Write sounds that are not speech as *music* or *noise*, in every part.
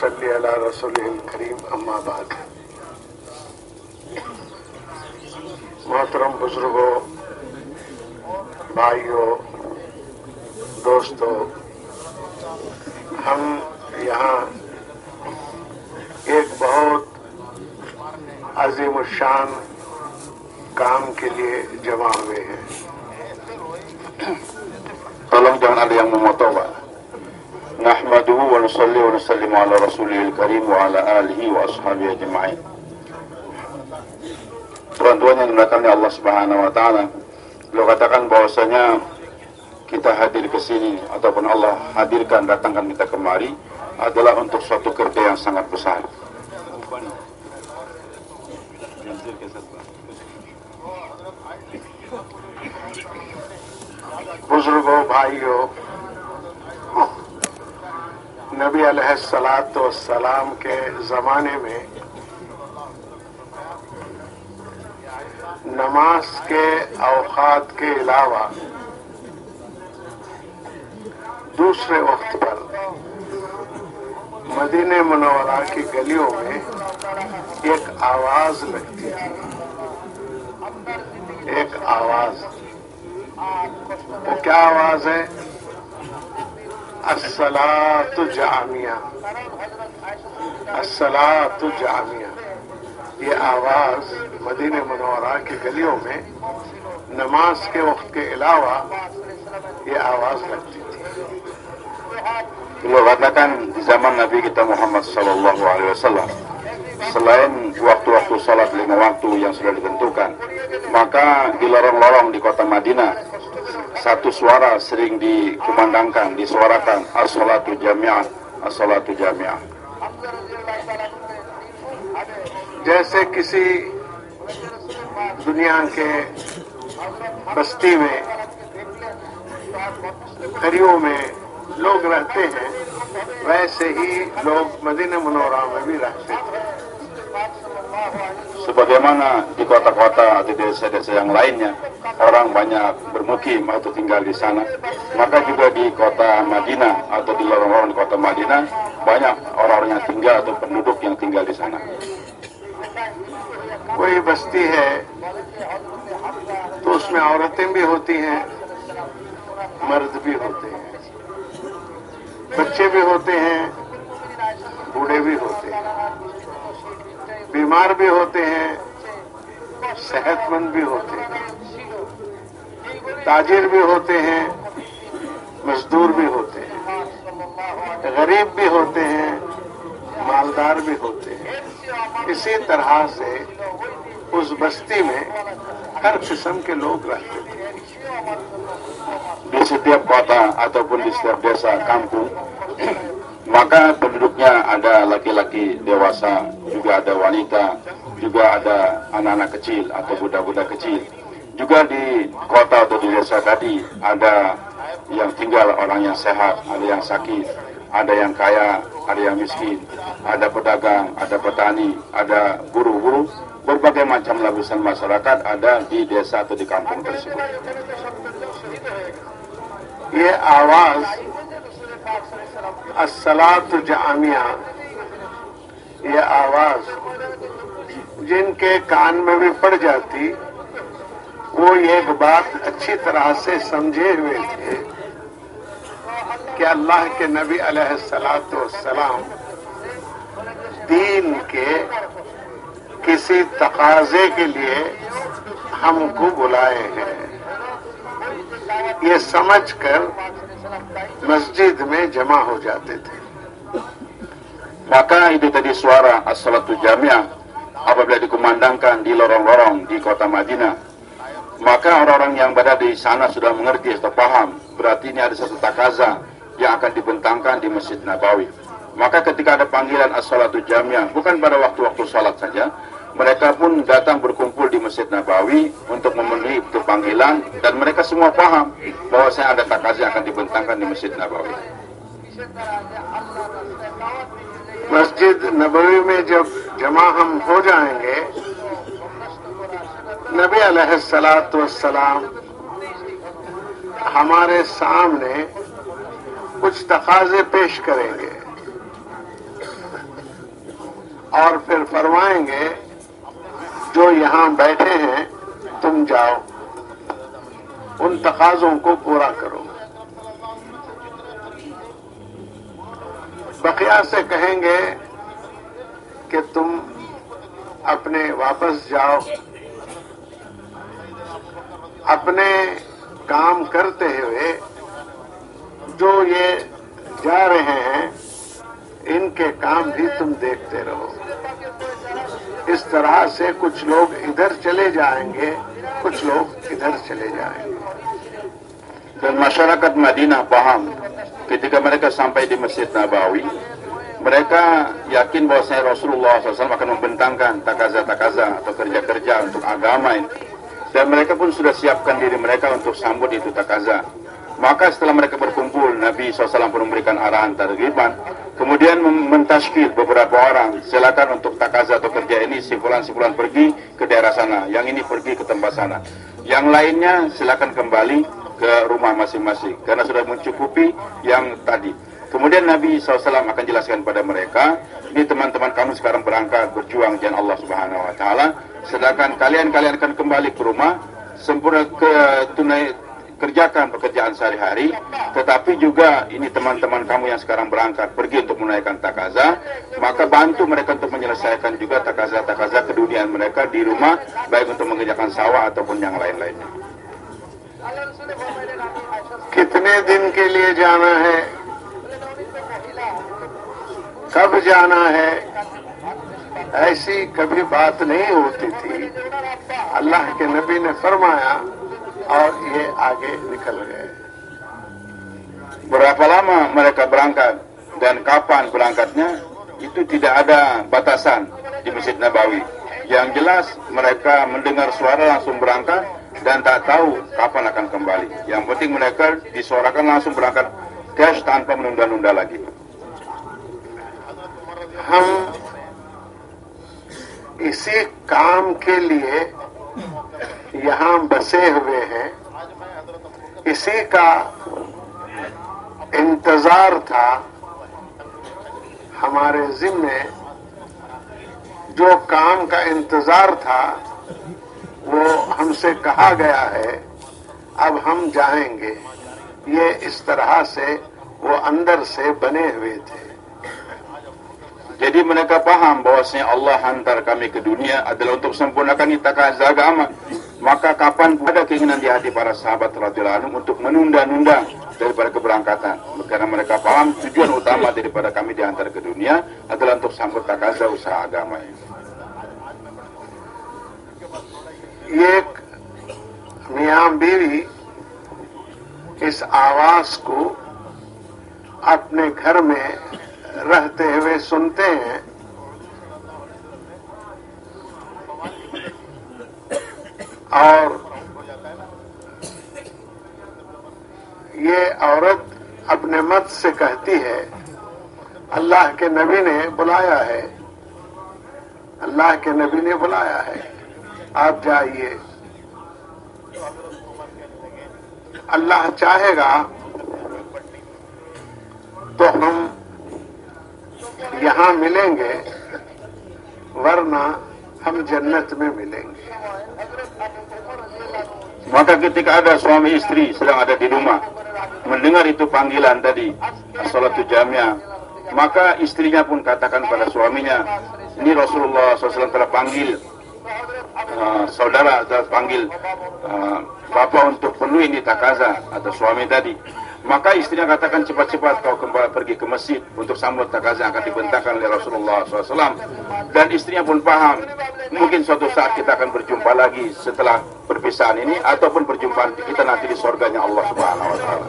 صلی علی رسول کریم، اما بعد محترم بزرگوں بھائیوں دوستوں ہم یہاں ایک بہت عظیم الشان کام کے لیے جمع ہوئے ہیں Tolong. Nahmaduhu wa nusalli wa nusallimu ala rasulihil karim wa ala alihi wa ashabihi ajma'in. Tuan-tuan yang dimuliakan oleh Allah Subhanahu wa taala, beliau katakan bahwasanya kita hadir ke sini ataupun Allah hadirkan datangkan kita kemari adalah untuk suatu kerja yang sangat besar. बुजुर्गों भाइयों نبی علیہ السلاط السلام کے زمانے میں نماز کے اوقات کے علاوہ دوسرے وقت پر مدینہ منورہ کی گلیوں میں ایک آواز لگتی تھی۔ ایک آواز۔ وہ کیا آواز ہے؟ السلات جامعہ السلات جامعہ یہ آواز مدینہ منورہ کی گلیوں میں نماز کے وقت کے علاوہ یہ آواز لگتی تھی mengatakan di zaman Nabi kita Muhammad Sallallahu Alaihi Wasallam selain waktu-waktu salat lima waktu yang sudah ditentukan maka di lorong-lorong di kota Madinah satu suara sering dikumandangkan, disuarakan as-salatu jami'ah, as-salatu jami'ah. जैसे किसी दुनिया के बस्ती में गलियों में लोग रहते हैं वैसे ही लोग मदीना मनोरा में भी रहते थे Sebagaimana di kota-kota atau desa-desa yang lainnya, orang banyak bermukim atau tinggal di sana, maka juga di kota Madinah atau di lorong-lorong kota Madinah banyak orang-orang yang tinggal atau penduduk yang tinggal di sana. کوئی بستی ہے تو اس میں عورتیں بھی ہوتی ہیں مرد بھی ہوتے ہیں بچے بھی ہوتے ہیں بوڑھے بھی ہوتے ہیں بیمار بھی ہوتے ہیں صحت مند بھی ہوتے ہیں تاجر بھی ہوتے ہیں، مزدور بھی ہوتے ہیں، غریب بھی ہوتے ہیں، مالدار بھی ہوتے ہیں۔ اسی طرح سے اس بستی میں ہر قسم کے لوگ رہتے تھے setiap kota پولیس کے جیسا کام کو maka penduduknya آدھا laki-laki dewasa juga آدھا wanita juga ada آدھا انانا کچیل atau budak-budak کچیل۔ juga di kota atau di desa tadi ada yang tinggal orang yang sehat ada yang sakit ada yang kaya ada yang miskin ada pedagang ada petani ada guru-guru berbagai macam lapisan masyarakat ada di desa atau di kampung tersebut ये आवाज असलात जामिया ये आवाज जिनके कान में भी पड़ जाती کوئی ایک بات اچھی طرح سے سمجھے ہوئے تھے کہ اللہ کے نبی علیہ السلاۃ والسلام دین کے کسی تقاضے کے لیے ہم کو بلائے ہیں۔ یہ سمجھ کر مسجد میں جمع ہو جاتے تھے۔ عید tadi suara as-salatu jamiah. Apabila dikumandangkan di lorong-lorong di kota Madinah Maka orang-orang yang berada di sana sudah mengerti atau paham. Berarti ini ada satu takaza yang akan dibentangkan di Masjid Nabawi. Maka ketika ada panggilan as-salatu jamiah, bukan pada waktu-waktu salat saja, mereka pun datang berkumpul di Masjid Nabawi untuk memenuhi itu panggilan dan mereka semua paham bahwa saya ada takaza yang akan dibentangkan di Masjid Nabawi. मस्जिद नबवी में जब जमा हम हो जाएंगे نبی علیہ السلات والسلام ہمارے سامنے کچھ تقاضے پیش کریں گے اور پھر فرمائیں گے، جو یہاں بیٹھے ہیں، تم جاؤ، ان تقاضوں کو پورا کرو۔ بقیہ سے کہیں گے کہ تم اپنے واپس جاؤ۔ اپنے کام کرتے ہوئے جو یہ جا رہے ہیں ان کے کام بھی تم دیکھتے رہو اس طرح سے کچھ لوگ ادھر چلے جائیں گے کچھ لوگ ادھر چلے جائیں گے مشارکت مدینہ بہم ketika mereka sampai di Masjid Nabawi mereka yakin bahwa saya Rasulullah SAW akan membentangkan takaza-takaza atau kerja-kerja untuk agama ini Dan mereka pun sudah siapkan diri mereka untuk sambut itu takaza. Maka setelah mereka berkumpul, Nabi SAW pun memberikan arahan targiban. Kemudian mentashkil beberapa orang, silakan untuk takaza atau kerja ini, simpulan-simpulan pergi ke daerah sana. Yang ini pergi ke tempat sana. Yang lainnya silakan kembali ke rumah masing-masing karena sudah mencukupi yang tadi. Kemudian Nabi SAW akan jelaskan pada mereka, ini teman-teman kamu sekarang berangkat berjuang jalan Allah Subhanahu Wa Taala, sedangkan kalian-kalian akan kembali ke rumah sempurna ke tunai kerjakan pekerjaan sehari-hari, tetapi juga ini teman-teman kamu yang sekarang berangkat pergi untuk menunaikan takaza, maka bantu mereka untuk menyelesaikan juga takaza-takaza keduniaan mereka di rumah, baik untuk mengerjakan sawah ataupun yang lain-lainnya. कितने दिन के लिए जाना है कब जाना है ऐसी कभी बात नहीं होती थी अल्लाह के नबी ने फरमाया और ये आगे निकल गए Berapa lama mereka berangkat dan kapan berangkatnya itu tidak ada batasan di Masjid Nabawi. Yang jelas mereka mendengar suara langsung berangkat dan tak tahu kapan akan kembali. Yang penting mereka disuarakan langsung berangkat cash tanpa menunda-nunda lagi. اسی کام کے لیے یہاں بسے ہوئے ہیں۔ اسی کا انتظار تھا ہمارے ذمے۔ جو کام کا انتظار تھا، وہ ہم سے کہا گیا ہے، اب ہم جائیں گے۔ یہ اس طرح سے وہ اندر سے بنے ہوئے تھے۔ Jadi mereka paham bahwasanya Allah hantar kami ke dunia adalah untuk sempurnakan takaza agama. Maka kapan pun ada keinginan di hati para sahabat radhiyallahu anhum untuk menunda-nunda daripada keberangkatan. Karena mereka paham tujuan utama daripada kami diantar ke dunia adalah untuk sambut takaza usaha agama ini. एक मियाँ बीवी इस आवाज को अपने घर में رہتے ہوئے سنتے ہیں۔ اور یہ عورت اپنے مت سے کہتی ہے، اللہ کے نبی نے بلایا ہے۔ اللہ کے نبی نے بلایا ہے۔ آپ جائیے۔ اللہ چاہے گا تو ہم यहाँ मिलेंगे वरना हम जन्नत में मिलेंगे Maka ketika ada suami istri sedang ada di rumah mendengar itu panggilan tadi salatu jamiah maka istrinya pun katakan pada suaminya ini Rasulullah SAW telah panggil uh, saudara telah panggil uh, bapa untuk penuhi ini takaza atau suami tadi maka istrinya katakan cepat-cepat kau kembali pergi ke masjid untuk sambut takaza yang akan dibentangkan oleh Rasulullah SAW dan istrinya pun paham mungkin suatu saat kita akan berjumpa lagi setelah perpisahan ini ataupun perjumpaan kita nanti di surganya Allah Subhanahu Wa Taala.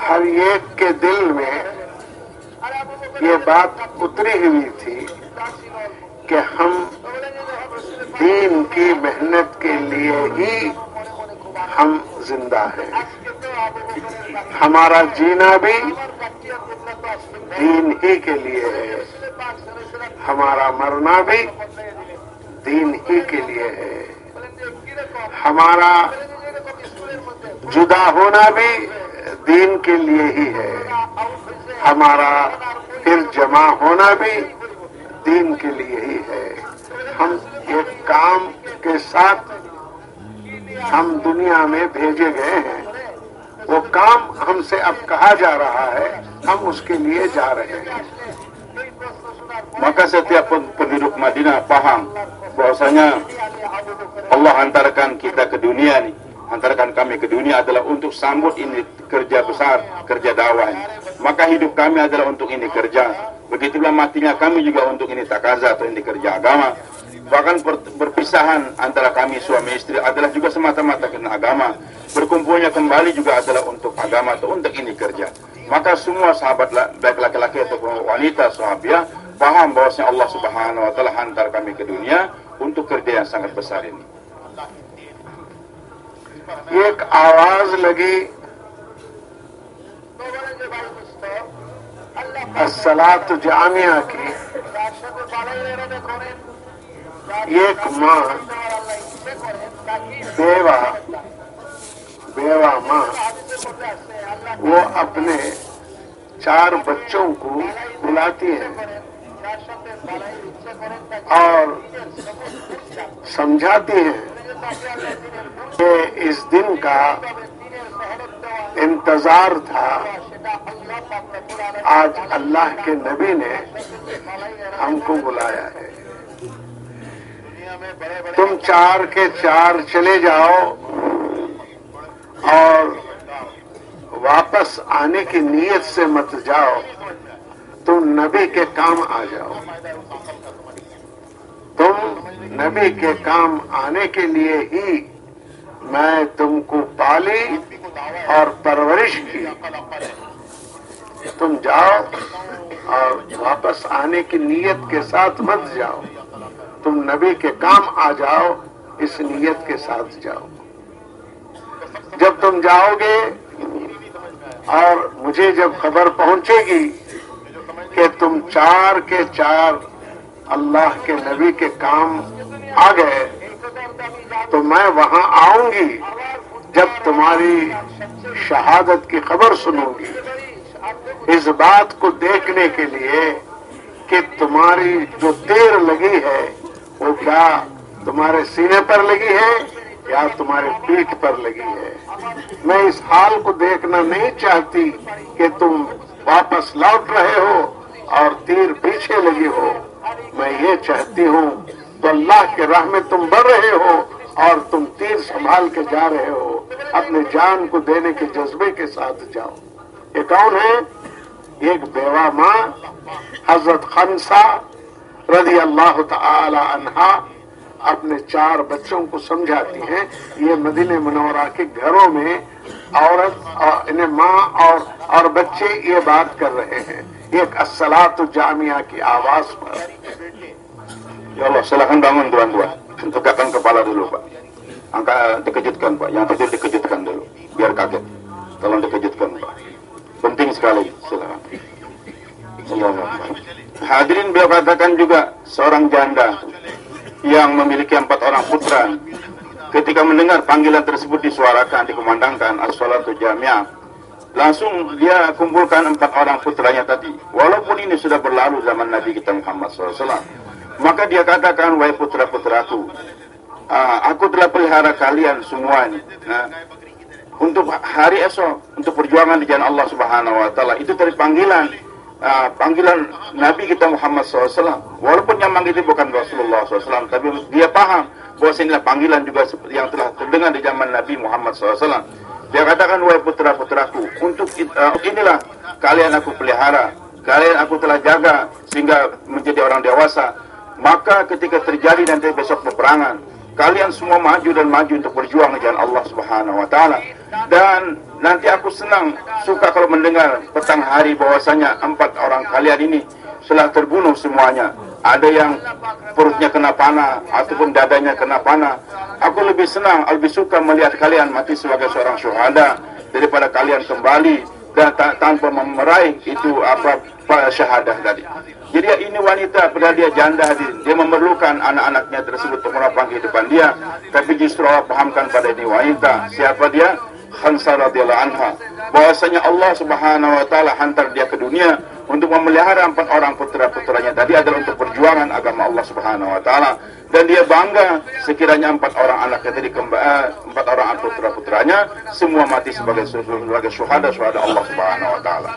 हर एक के दिल में ये बात उतरी हुई थी कि हम दीन की मेहनत के लिए ही ہم زندہ ہیں۔ ہمارا جینا بھی دین ہی کے لیے ہے۔ ہمارا مرنا بھی دین ہی کے لیے ہے۔ ہمارا جدا ہونا بھی دین کے لیے ہی ہے۔ ہمارا پھر جمع ہونا بھی دین کے لیے ہی ہے۔ ہم ایک کام کے ساتھ ہم دنیا میں بھیجے گئے ہیں وہ کام ہم سے اب کہا جا رہا ہے ہم اس کے لیے جا رہے ہیں maka setiap penduduk Madinah paham bahwasanya Allah antarkan kita ke dunia nih antarkan kami ke dunia adalah untuk sambut ini kerja besar kerja dakwah maka hidup kami adalah untuk ini kerja Begitulah matinya kami juga untuk ini takaza atau ini kerja agama. Bahkan berpisahan antara kami suami istri adalah juga semata-mata karena agama. Berkumpulnya kembali juga adalah untuk agama atau untuk ini kerja. Maka semua sahabat baik laki-laki atau wanita sahabiah paham bahwasanya Allah Subhanahu wa taala hantar kami ke dunia untuk kerja yang sangat besar ini. एक आवाज लगी السلاد جامعہ کی ایک ماں، بیوہ بیوہ ماں، وہ اپنے چار بچوں کو بلاتی ہے اور سمجھاتی ہیں کہ اس دن کا انتظار تھا۔ آج اللہ کے نبی نے ہم کو بلایا ہے۔ تم چار کے چار چلے جاؤ اور واپس آنے کی نیت سے مت جاؤ۔ تم نبی کے کام آ جاؤ۔ تم نبی کے کام آنے کے لیے ہی میں تم کو پالی۔ اور پرورش کی۔ تم جاؤ اور واپس آنے کی نیت کے ساتھ مت جاؤ۔ تم نبی کے کام آ جاؤ، اس نیت کے ساتھ جاؤ۔ جب تم جاؤ گے اور مجھے جب خبر پہنچے گی کہ تم چار کے چار اللہ کے نبی کے کام آ گئے، تو میں وہاں آؤں گی۔ جب تمہاری شہادت کی خبر سنوں گی، اس بات کو دیکھنے کے لیے کہ تمہاری جو تیر لگی ہے، وہ کیا تمہارے سینے پر لگی ہے یا تمہارے پیٹھ پر لگی ہے؟ میں اس حال کو دیکھنا نہیں چاہتی کہ تم واپس لوٹ رہے ہو اور تیر پیچھے لگی ہو۔ میں یہ چاہتی ہوں، تو اللہ کے راہ میں تم بڑھ رہے ہو اور تم تیر سنبھال کے جا رہے ہو۔ اپنے جان کو دینے کے جذبے کے ساتھ جاؤ۔ یہ کون ہے، ایک بیوہ ماں، حضرت خنسا رضی اللہ تعالی عنہا اپنے چار بچوں کو سمجھاتی ہیں۔ یہ مدینہ منورہ کے گھروں میں عورت ماں اور اور بچے یہ بات کر رہے ہیں۔ ایک السلاط جامعہ کی آواز پر۔ Angka dikejutkan, Pak. Yang tidur dikejutkan dulu. Biar kaget. Tolong dikejutkan, Pak. Penting sekali. Silakan. Hadirin beliau katakan juga seorang janda yang memiliki empat orang putra. Ketika mendengar panggilan tersebut disuarakan, dikumandangkan as-salatu jamiah, langsung dia kumpulkan empat orang putranya tadi. Walaupun ini sudah berlalu zaman Nabi kita Muhammad SAW. Maka dia katakan, wahai putra-putraku, uh, aku telah pelihara kalian semua ini. Nah, untuk hari esok, untuk perjuangan di jalan Allah Subhanahu Wa Taala itu dari panggilan, uh, panggilan Nabi kita Muhammad SAW. Walaupun yang manggil itu bukan Rasulullah SAW, tapi dia paham bahwa inilah panggilan juga yang telah terdengar di zaman Nabi Muhammad SAW. Dia katakan, wahai putra-putraku, untuk uh, inilah kalian aku pelihara, kalian aku telah jaga sehingga menjadi orang dewasa maka ketika terjadi nanti besok peperangan kalian semua maju dan maju untuk berjuang jalan Allah Subhanahu wa taala. Dan nanti aku senang suka kalau mendengar petang hari bahwasanya empat orang kalian ini telah terbunuh semuanya. Ada yang perutnya kena panah ataupun dadanya kena panah. Aku lebih senang lebih suka melihat kalian mati sebagai seorang syuhada daripada kalian kembali dan tanpa meraih itu apa syahadah tadi jadi ini wanita pada dia janda hadir. Dia memerlukan anak-anaknya tersebut untuk menopang kehidupan dia. Tapi justru Allah pahamkan pada ini wanita. Siapa dia? Khansa radhiyallahu anha. Bahwasanya Allah subhanahu wa ta'ala hantar dia ke dunia untuk memelihara empat orang putra-putranya tadi adalah untuk perjuangan agama Allah Subhanahu wa taala dan dia bangga sekiranya empat orang anaknya tadi eh, empat orang putra-putranya semua mati sebagai sebagai syuhada syuhada Allah Subhanahu wa taala.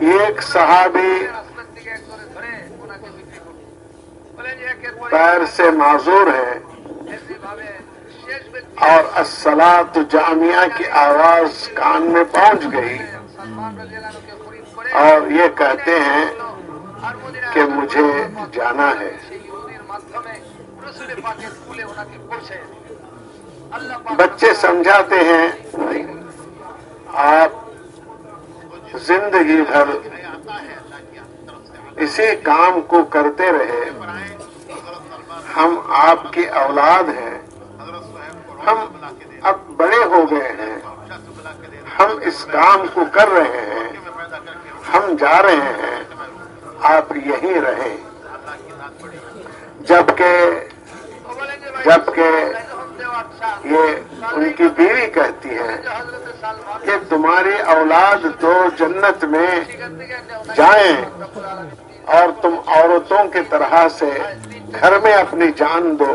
ایک صحابی پیر سے معذور ہے۔ اور السلاط جامعہ کی آواز کان میں پہنچ گئی۔ اور یہ کہتے ہیں کہ مجھے جانا ہے۔ بچے سمجھاتے ہیں آپ زندگی بھر اسی کام کو کرتے رہے۔ ہم آپ کی اولاد ہیں۔ ہم اب بڑے ہو گئے ہیں۔ ہم اس کام کو کر رہے ہیں۔ ہم جا رہے ہیں۔ آپ یہی رہیں۔ جبکہ جبکہ یہ ان کی بیوی کہتی ہے کہ تمہاری اولاد تو جنت میں جائیں اور تم عورتوں کی طرح سے گھر میں اپنی جان دو،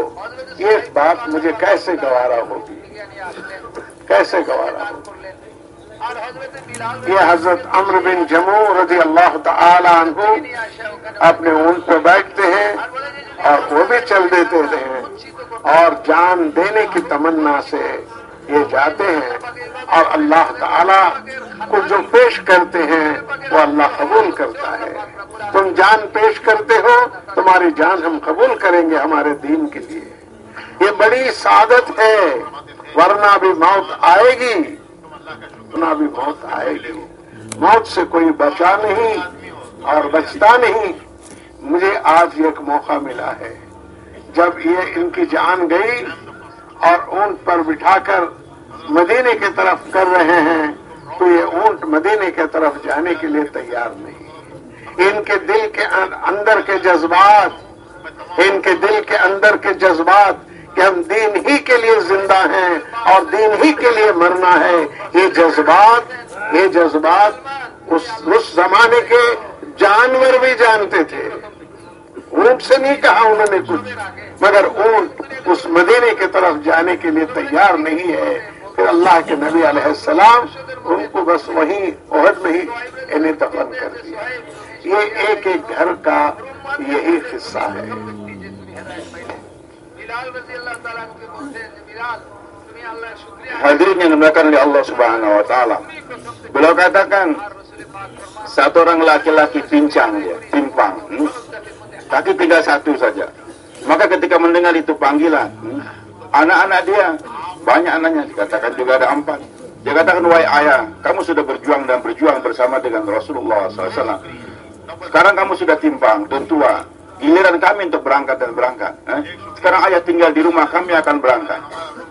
یہ بات مجھے کیسے گوارا ہوگی؟ کیسے گوارا ہوگی؟ یہ حضرت عمر بن جمو رضی اللہ تعالی عنہ اپنے اون پہ بیٹھتے ہیں اور وہ بھی چل دیتے ہیں اور جان دینے کی تمنا سے یہ جاتے ہیں اور اللہ تعالی کو جو پیش کرتے ہیں وہ اللہ قبول کرتا ہے۔ تم جان پیش کرتے ہو، تمہاری جان ہم قبول کریں گے ہمارے دین کے لیے۔ یہ بڑی سعادت ہے، ورنہ بھی موت آئے گی۔ اتنا بھی بہت آئے گی موت سے کوئی بچا نہیں اور بچتا نہیں۔ مجھے آج ایک موقع ملا ہے۔ جب یہ ان کی جان گئی اور اونٹ پر بٹھا کر مدینے کی طرف کر رہے ہیں، تو یہ اونٹ مدینے کی طرف جانے کے لیے تیار نہیں۔ ان کے دل کے اندر کے جذبات، ان کے دل کے اندر کے جذبات کہ ہم دین ہی کے لیے زندہ ہیں اور دین ہی کے لیے مرنا ہے۔ یہ جذبات یہ جذبات اس اس زمانے کے جانور بھی جانتے تھے۔ اونٹ سے نہیں کہا انہوں نے کچھ، مگر اونٹ اس مدینے کی طرف جانے کے لیے تیار نہیں ہے۔ پھر اللہ کے نبی علیہ السلام ان کو بس وہیں عہد میں ہی انہیں دفن کر دیا۔ یہ ایک ایک گھر کا یہی حصہ ہے۔ Hadirin yang dimuliakan oleh Allah Subhanahu wa taala. Beliau katakan satu orang laki-laki pincang dia, timpang. Hmm? Kaki tinggal satu saja. Maka ketika mendengar itu panggilan, hmm? anak-anak dia banyak anaknya dikatakan juga ada empat. Dia katakan wahai ayah, kamu sudah berjuang dan berjuang bersama dengan Rasulullah SAW. Sekarang kamu sudah timpang dan tua. Giliran kami untuk berangkat dan berangkat. Eh? Sekarang ayah tinggal di rumah, kami akan berangkat.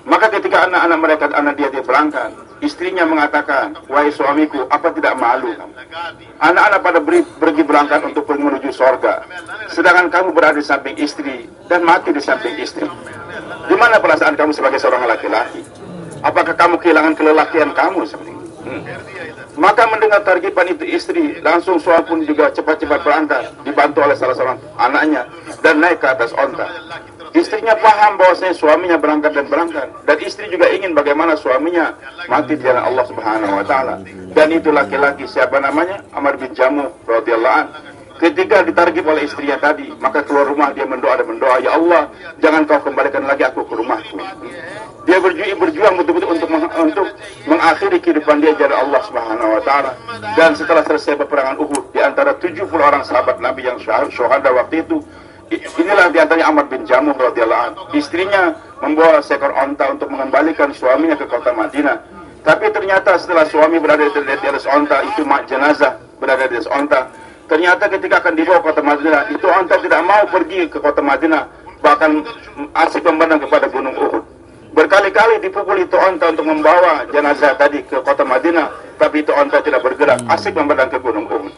Maka ketika anak-anak mereka, anak dia dia berangkat, istrinya mengatakan, wahai suamiku, apa tidak malu? Anak-anak pada beri, pergi berangkat untuk menuju sorga. Sedangkan kamu berada di samping istri dan mati di samping istri. Di mana perasaan kamu sebagai seorang laki-laki? Apakah kamu kehilangan kelelakian kamu itu? Hmm. Maka mendengar targipan itu istri, langsung suami pun juga cepat-cepat berangkat, dibantu oleh salah seorang anaknya, dan naik ke atas onta. Istrinya paham bahwasanya suaminya berangkat dan berangkat, dan istri juga ingin bagaimana suaminya mati di jalan Allah Subhanahu Wa Taala. Dan itu laki-laki siapa namanya? Amr bin Jamu radhiyallahu. Ketika ditargib oleh istrinya tadi, maka keluar rumah dia mendoa dan mendoa, Ya Allah, jangan kau kembalikan lagi aku ke rumahku. Dia berjuang berjuang betul-betul untuk untuk mengakhiri kehidupan dia jalan Allah Subhanahu wa taala. Dan setelah selesai peperangan Uhud di antara 70 orang sahabat Nabi yang syahada waktu itu inilah di antaranya Amr bin Jamuh radhiyallahu anhu. Istrinya membawa seekor onta untuk mengembalikan suaminya ke kota Madinah. Tapi ternyata setelah suami berada di, atas onta itu mak jenazah berada di atas onta. Ternyata ketika akan dibawa ke kota Madinah itu onta tidak mau pergi ke kota Madinah bahkan asik memandang kepada gunung Uhud berkali-kali dipukul itu onta untuk membawa jenazah tadi ke kota Madinah tapi itu onta tidak bergerak. Asik memandang ke gunung Uhud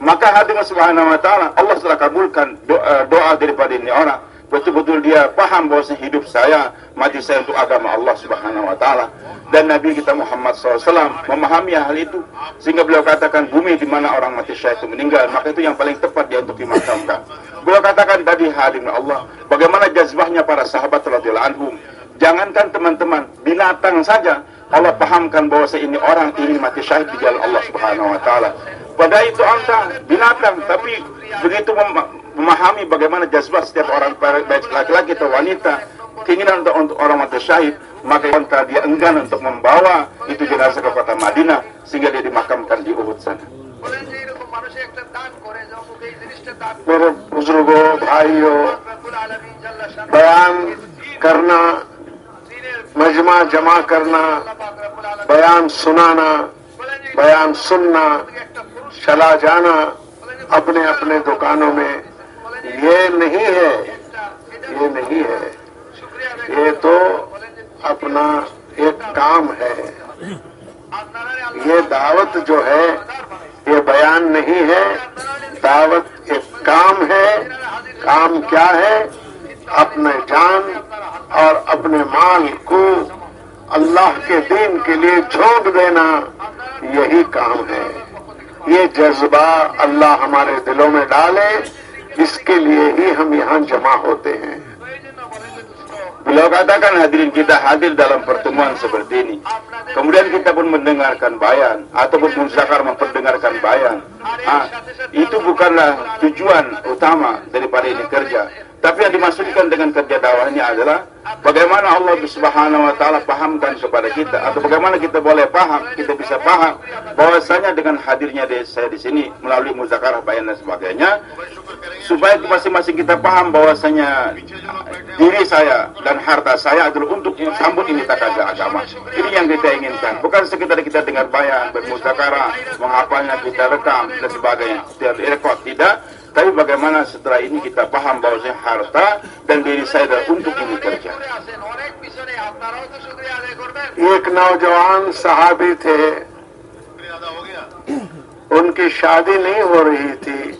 maka hadirin subhanahu wa ta'ala Allah telah kabulkan doa, doa daripada ini orang. Betul-betul dia paham bahawa hidup saya mati saya untuk agama Allah Subhanahu wa taala. Dan Nabi kita Muhammad SAW memahami hal itu. Sehingga beliau katakan bumi di mana orang mati syahid itu meninggal. Maka itu yang paling tepat dia untuk dimakamkan. Beliau katakan tadi hadirin Allah bagaimana jazbahnya para sahabat radhiyallahu anhum jangankan teman-teman binatang saja Allah pahamkan bahawa ini orang ingin mati syahid di jalan Allah Subhanahu wa taala pada itu angka binatang tapi begitu memahami bagaimana jazbah setiap orang baik laki-laki atau wanita keinginan untuk, untuk orang mati syahid maka kontra dia enggan untuk membawa itu jenazah ke kota Madinah sehingga dia dimakamkan di Uhud sana. मेरे बुजुर्गों भाइयों बयान करना مجمع جمع کرنا، بیان سنانا، بیان سننا، چلا جانا اپنے اپنے دکانوں میں۔ یہ نہیں ہے، یہ نہیں ہے۔ یہ تو اپنا ایک کام ہے۔ یہ دعوت جو ہے، یہ بیان نہیں ہے۔ دعوت ایک کام ہے۔ کام کیا ہے؟ اپنے جان اور اپنے مال کو اللہ کے دین کے لیے جھونک دینا یہی کام ہے۔ یہ جذبہ اللہ ہمارے دلوں میں ڈالے، اس کے لیے ہی ہم یہاں جمع ہوتے ہیں۔ بلوکاتا کا ataupun کی memperdengarkan دلم پر تم bukanlah دینی۔ utama بایا ini kerja. Tapi yang dimaksudkan dengan kerja dakwah ini adalah bagaimana Allah Subhanahu wa taala pahamkan kepada kita atau bagaimana kita boleh paham, kita bisa paham bahwasanya dengan hadirnya saya di sini melalui muzakarah bayan dan sebagainya supaya masing-masing kita paham bahwasanya diri saya dan harta saya adalah untuk sambut ini takaza agama. Ini yang kita inginkan. Bukan sekedar kita dengar bayan, bermuzakarah, menghafalnya kita rekam dan sebagainya. Tidak rekod, tidak. Tapi bagaimana setelah ini kita paham bahwasanya harta dan diri saya adalah untuk ini kerja. Ek نوجوان صحابی تھے۔ ان کی شادی نہیں ہو رہی تھی۔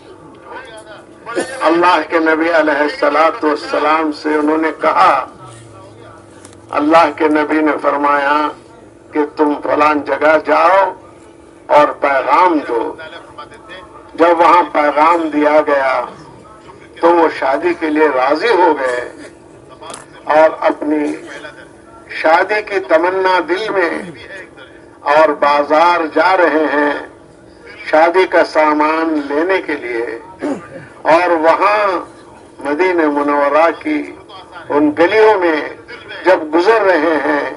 اللہ کے نبی علیہ السلاۃ والسلام سے انہوں نے کہا، اللہ کے نبی نے فرمایا کہ تم فلان جگہ جاؤ اور پیغام دو۔ جب وہاں پیغام دیا گیا تو وہ شادی کے لیے راضی ہو گئے اور اپنی شادی کی تمنا دل میں اور بازار جا رہے ہیں شادی کا سامان لینے کے لیے اور وہاں مدین منورہ کی ان گلیوں میں جب گزر رہے ہیں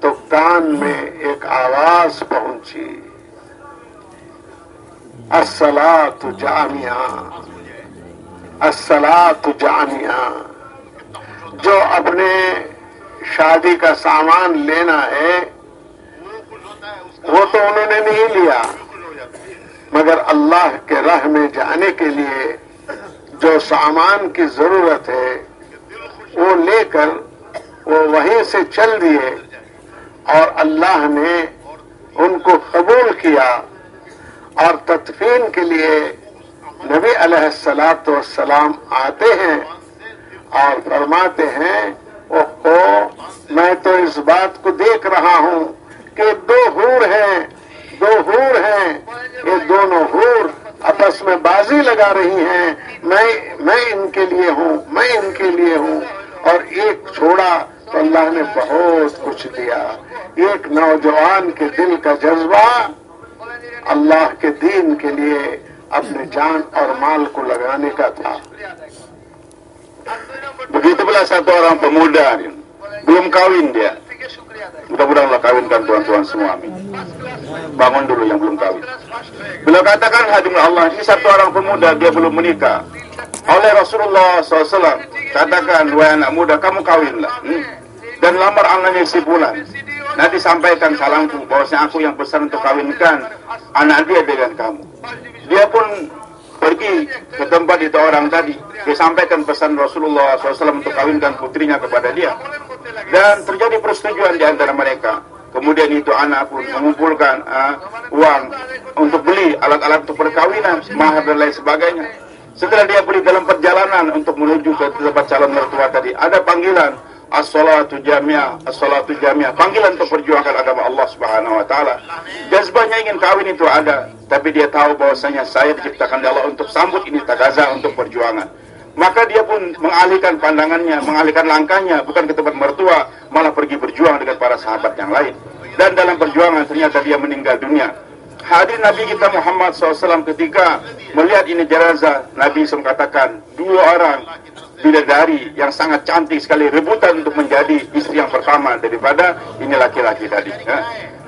تو کان میں ایک آواز پہنچی۔ السلاۃ جامعہ جامعہ۔ جو اپنے شادی کا سامان لینا ہے، وہ تو انہوں نے نہیں لیا۔ مگر اللہ کے راہ میں جانے کے لیے جو سامان کی ضرورت ہے، وہ لے کر وہ وہیں سے چل دیے اور اللہ نے ان کو قبول کیا۔ اور تدفین کے لیے نبی علیہ السلام تو السلام آتے ہیں اور فرماتے ہیں کو میں تو اس بات کو دیکھ رہا ہوں کہ دو حور ہیں، دو حور ہیں، یہ دونوں حور آپس میں بازی لگا رہی ہیں، میں میں ان کے لیے ہوں، میں ان کے لیے ہوں، اور ایک چھوڑا تو اللہ نے بہت کچھ دیا۔ ایک نوجوان کے دل کا جذبہ अल्लाह के दीन के लिए अपने जान और माल को लगाने का था Begitu pula satu orang pemuda belum kawin dia. Mudah-mudahan Allah kawinkan tuan-tuan semua. Amin. Bangun dulu yang belum kawin. Bila katakan hadirin Allah, ini satu orang pemuda, dia belum menikah. Oleh Rasulullah SAW, katakan, wahai anak muda, kamu kawinlah. Hmm? Dan lamar anaknya si bulan. Nanti sampaikan salamku, bahwasanya aku yang pesan untuk kawinkan anak dia dengan kamu. Dia pun pergi ke tempat itu orang tadi. Dia sampaikan pesan Rasulullah SAW untuk kawinkan putrinya kepada dia dan terjadi persetujuan di antara mereka. Kemudian itu anak pun mengumpulkan uh, uang untuk beli alat-alat untuk perkawinan, mahar dan lain sebagainya. Setelah dia pergi dalam perjalanan untuk menuju ke tempat calon mertua tadi, ada panggilan as-salatu jamiah, as-salatu jamiah, panggilan untuk perjuangkan agama Allah Subhanahu wa taala. Jazbahnya ingin kawin itu ada, tapi dia tahu bahwasanya saya diciptakan oleh Allah untuk sambut ini tagaza untuk perjuangan. Maka dia pun mengalihkan pandangannya, mengalihkan langkahnya bukan ke tempat mertua, malah pergi berjuang dengan para sahabat yang lain. Dan dalam perjuangan ternyata dia meninggal dunia. Hadir Nabi kita Muhammad SAW ketika melihat ini jenazah, Nabi SAW katakan dua orang bidadari yang sangat cantik sekali rebutan untuk menjadi istri yang pertama daripada ini laki-laki tadi. Ya.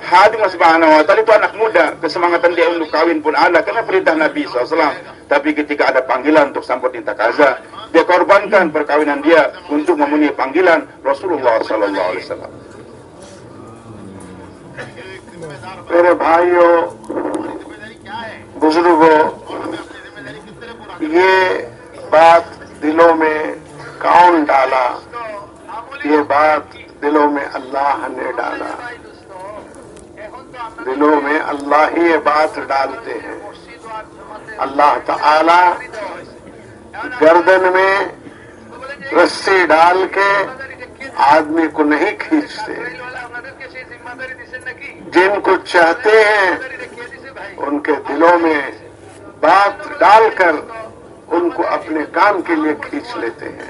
Hadir Subhanahu Wa Taala itu anak muda, kesemangatan dia untuk kawin pun ada karena perintah Nabi SAW. Tapi ketika ada panggilan untuk sambut intakaza, dia korbankan perkawinan dia untuk memenuhi panggilan Rasulullah Sallallahu Alaihi Wasallam. मेरे भाइयों बुजुर्गों ये बात دلوں میں کون ڈالا؟ یہ بات دلوں میں اللہ نے ڈالا۔ دلوں میں اللہ ہی یہ بات ڈالتے ہیں۔ اللہ تعالی گردن میں رسی ڈال کے آدمی کو نہیں کھینچتے۔ جن کو چاہتے ہیں، ان کے دلوں میں بات ڈال کر उनको अपने काम के लिए खींच लेते हैं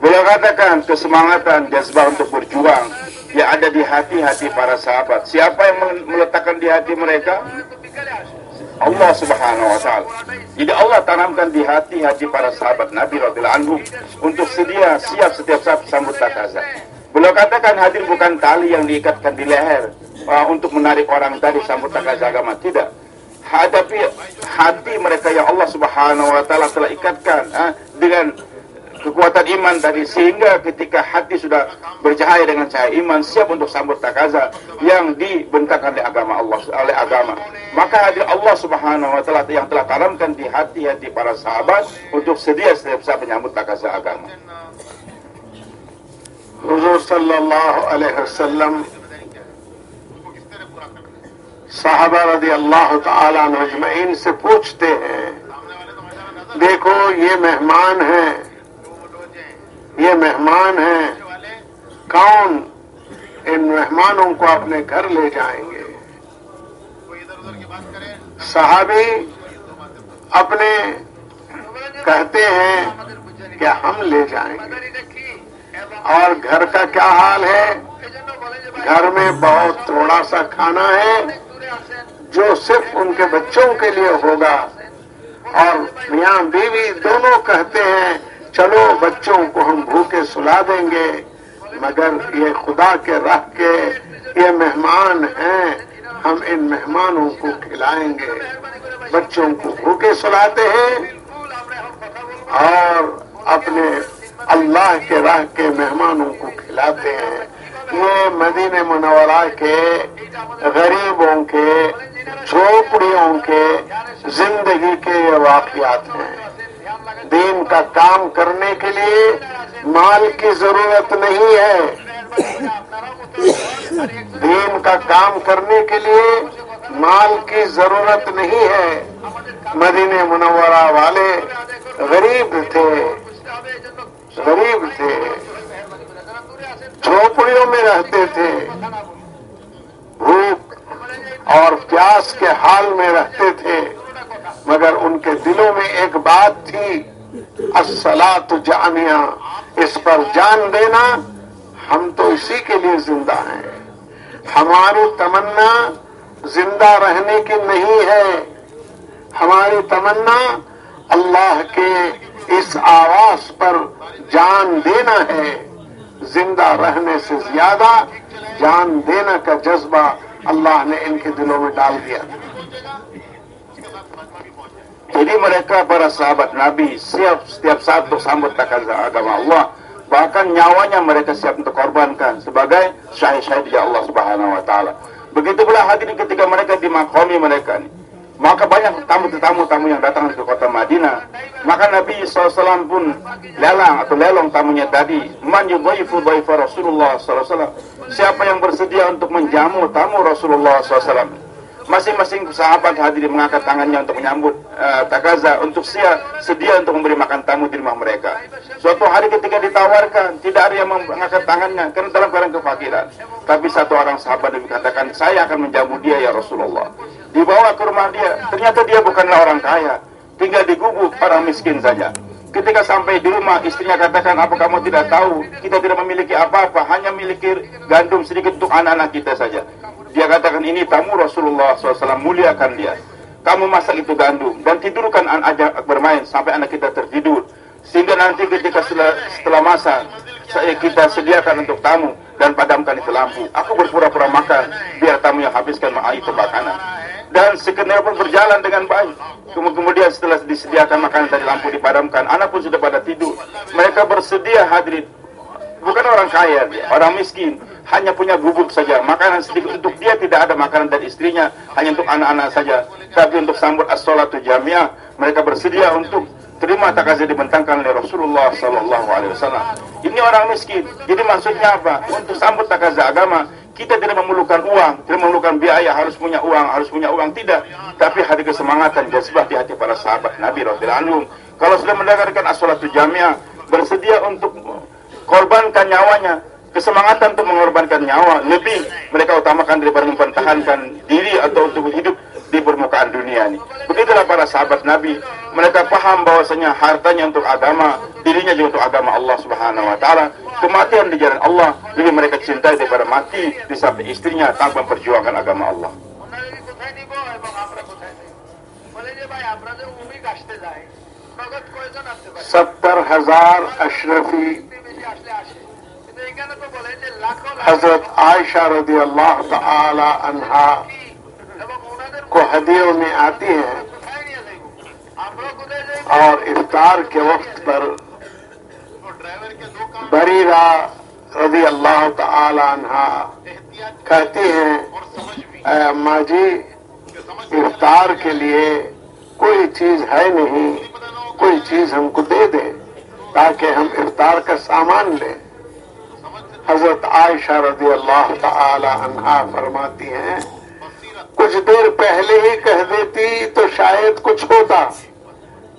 Beliau katakan kesemangatan jazbah untuk berjuang yang ada di hati-hati para sahabat. Siapa yang meletakkan di hati mereka? Allah Subhanahu wa taala. Jadi Allah tanamkan di hati-hati para sahabat Nabi radhiyallahu anhu untuk sedia siap setiap saat sambut takaza. Beliau katakan hadir bukan tali yang diikatkan di leher uh, untuk menarik orang tadi sambut takaza agama tidak. Hadapi hati mereka yang Allah Subhanahu wa taala telah ikatkan uh, dengan kekuatan iman tadi sehingga ketika hati sudah bercahaya dengan cahaya iman siap untuk sambut takaza yang dibentangkan oleh agama Allah oleh agama. Maka hadir Allah Subhanahu wa taala yang telah tanamkan di hati-hati para sahabat untuk sedia setiap saat menyambut takaza agama صحابہ رضی اللہ تعالی نجمعین سے پوچھتے ہیں، دیکھو یہ مہمان ہیں، یہ مہمان ہیں، کون ان مہمانوں کو اپنے گھر لے جائیں گے؟ صحابی اپنے کہتے ہیں کہ ہم لے جائیں گے۔ اور گھر کا کیا حال ہے؟ گھر میں بہت تھوڑا سا کھانا ہے جو صرف ان کے بچوں کے لیے ہوگا۔ اور میاں بیوی دونوں کہتے ہیں، چلو بچوں کو ہم بھوکے سلا دیں گے، مگر یہ خدا کے رکھ کے یہ مہمان ہیں، ہم ان مہمانوں کو کھلائیں گے۔ بچوں کو بھوکے سلاتے ہیں اور اپنے اللہ کے راہ کے مہمانوں کو کھلاتے ہیں۔ یہ مدینہ منورہ کے غریبوں کے جھوپڑیوں کے زندگی کے یہ واقعات ہیں۔ دین کا کام کرنے کے لیے مال کی ضرورت نہیں ہے۔ دین کا کام کرنے کے لیے مال کی ضرورت نہیں ہے۔ مدینہ منورہ والے غریب تھے۔ غریب تھے۔ جھوپڑیوں میں رہتے تھے۔ بھوک اور پیاس کے حال میں رہتے تھے۔ مگر ان کے دلوں میں ایک بات تھی السلاط جامعہ۔ اس پر جان دینا، ہم تو اسی کے لیے زندہ ہیں۔ ہماری تمنا زندہ رہنے کی نہیں ہے۔ ہماری تمنا اللہ کے اس آواز پر جان دینا ہے۔ जिंदा रहने से ज्यादा जान देने का जज्बा अल्लाह ने इनके दिलों में डाल दिया Jadi mereka para sahabat Nabi siap setiap saat untuk sambut takaza agama Allah. Bahkan nyawanya mereka siap untuk korbankan sebagai syahid-syahid di Allah Subhanahu Wa Taala. Begitu pula hadirin ketika mereka di makomi mereka ini. Maka banyak tamu-tamu-tamu yang datang ke kota Madinah. Maka Nabi SAW pun lelang atau lelong tamunya tadi. Man yudhaifu dhaifa Rasulullah SAW. Siapa yang bersedia untuk menjamu tamu Rasulullah SAW. Masing-masing sahabat hadir mengangkat tangannya untuk menyambut uh, takaza untuk sedia, sedia untuk memberi makan tamu di rumah mereka. Suatu hari ketika ditawarkan, tidak ada yang mengangkat tangannya karena dalam keadaan kefakiran. Tapi satu orang sahabat katakan, saya akan menjamu dia ya Rasulullah. Dibawa ke rumah dia, ternyata dia bukanlah orang kaya, tinggal di gubuk orang miskin saja. Ketika sampai di rumah, istrinya katakan, apa kamu tidak tahu? Kita tidak memiliki apa-apa, hanya memiliki gandum sedikit untuk anak-anak kita saja. Dia katakan ini tamu Rasulullah SAW muliakan dia. Kamu masak itu gandum dan tidurkan anak ajak bermain sampai anak kita tertidur. Sehingga nanti ketika setelah, setelah masa saya kita sediakan untuk tamu dan padamkan itu lampu. Aku berpura-pura makan biar tamu yang habiskan itu makanan. Dan sekenal pun berjalan dengan baik. Kemudian setelah disediakan makanan dari lampu dipadamkan, anak pun sudah pada tidur. Mereka bersedia hadirin. Bukan orang kaya, orang miskin hanya punya gubuk saja. Makanan sedikit untuk dia tidak ada makanan dari istrinya, hanya untuk anak-anak saja. Tapi untuk sambut as-salatu jamiah, mereka bersedia untuk terima takazah dibentangkan oleh Rasulullah sallallahu alaihi wasallam. Ini orang miskin. Jadi maksudnya apa? Untuk sambut takazah agama, kita tidak memerlukan uang, tidak memerlukan biaya, harus punya uang, harus punya uang tidak. Tapi hati kesemangatan jazbah di hati para sahabat Nabi anhum. Kalau sudah mendengarkan as-salatu jamiah, bersedia untuk korbankan nyawanya kesemangatan untuk mengorbankan nyawa lebih mereka utamakan daripada mempertahankan diri atau untuk hidup di permukaan dunia ini. Begitulah para sahabat Nabi, mereka paham bahwasanya hartanya untuk agama, dirinya juga untuk agama Allah Subhanahu wa taala. Kematian di jalan Allah lebih mereka cintai daripada mati di samping istrinya tanpa memperjuangkan agama Allah. सत्तर हजार अशरफी حضرت عائشہ رضی اللہ تعالی عنہا کو ہدیوں میں آتی ہیں اور افطار کے وقت پر بریرہ رضی اللہ تعالی عنہا کہتی ہیں، اے اماں جی افطار کے لیے کوئی چیز ہے نہیں، کوئی چیز ہم کو دے دیں تاکہ ہم افطار کا سامان لیں۔ حضرت عائشہ رضی اللہ تعالی عنہا فرماتی ہیں، کچھ دیر پہلے ہی کہہ دیتی تو شاید کچھ ہوتا۔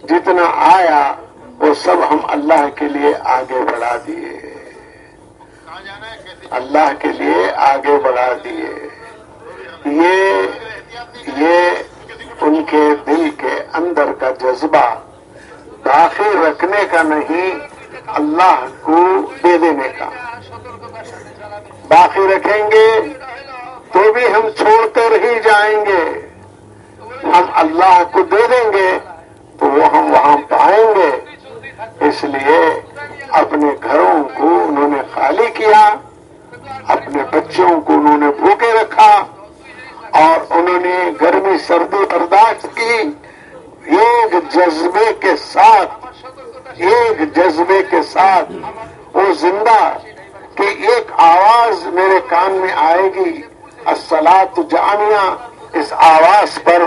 جتنا آیا، وہ سب ہم اللہ کے لیے آگے بڑھا دیے۔ اللہ کے لیے آگے بڑھا دیے۔ یہ یہ ان کے دل کے اندر کا جذبہ داخل رکھنے کا نہیں، اللہ کو دے دینے کا۔ باقی رکھیں گے تو بھی ہم چھوڑ کر ہی جائیں گے۔ ہم اللہ کو دے دیں گے تو وہ ہم وہاں پائیں گے۔ اس لیے اپنے گھروں کو انہوں نے خالی کیا، اپنے بچوں کو انہوں نے بھوکے رکھا اور انہوں نے گرمی، سردی برداشت کی۔ ایک جذبے کے ساتھ، ایک جذبے کے ساتھ وہ زندہ کہ ایک آواز میرے کان میں آئے گی السلات جانیاں اس آواز پر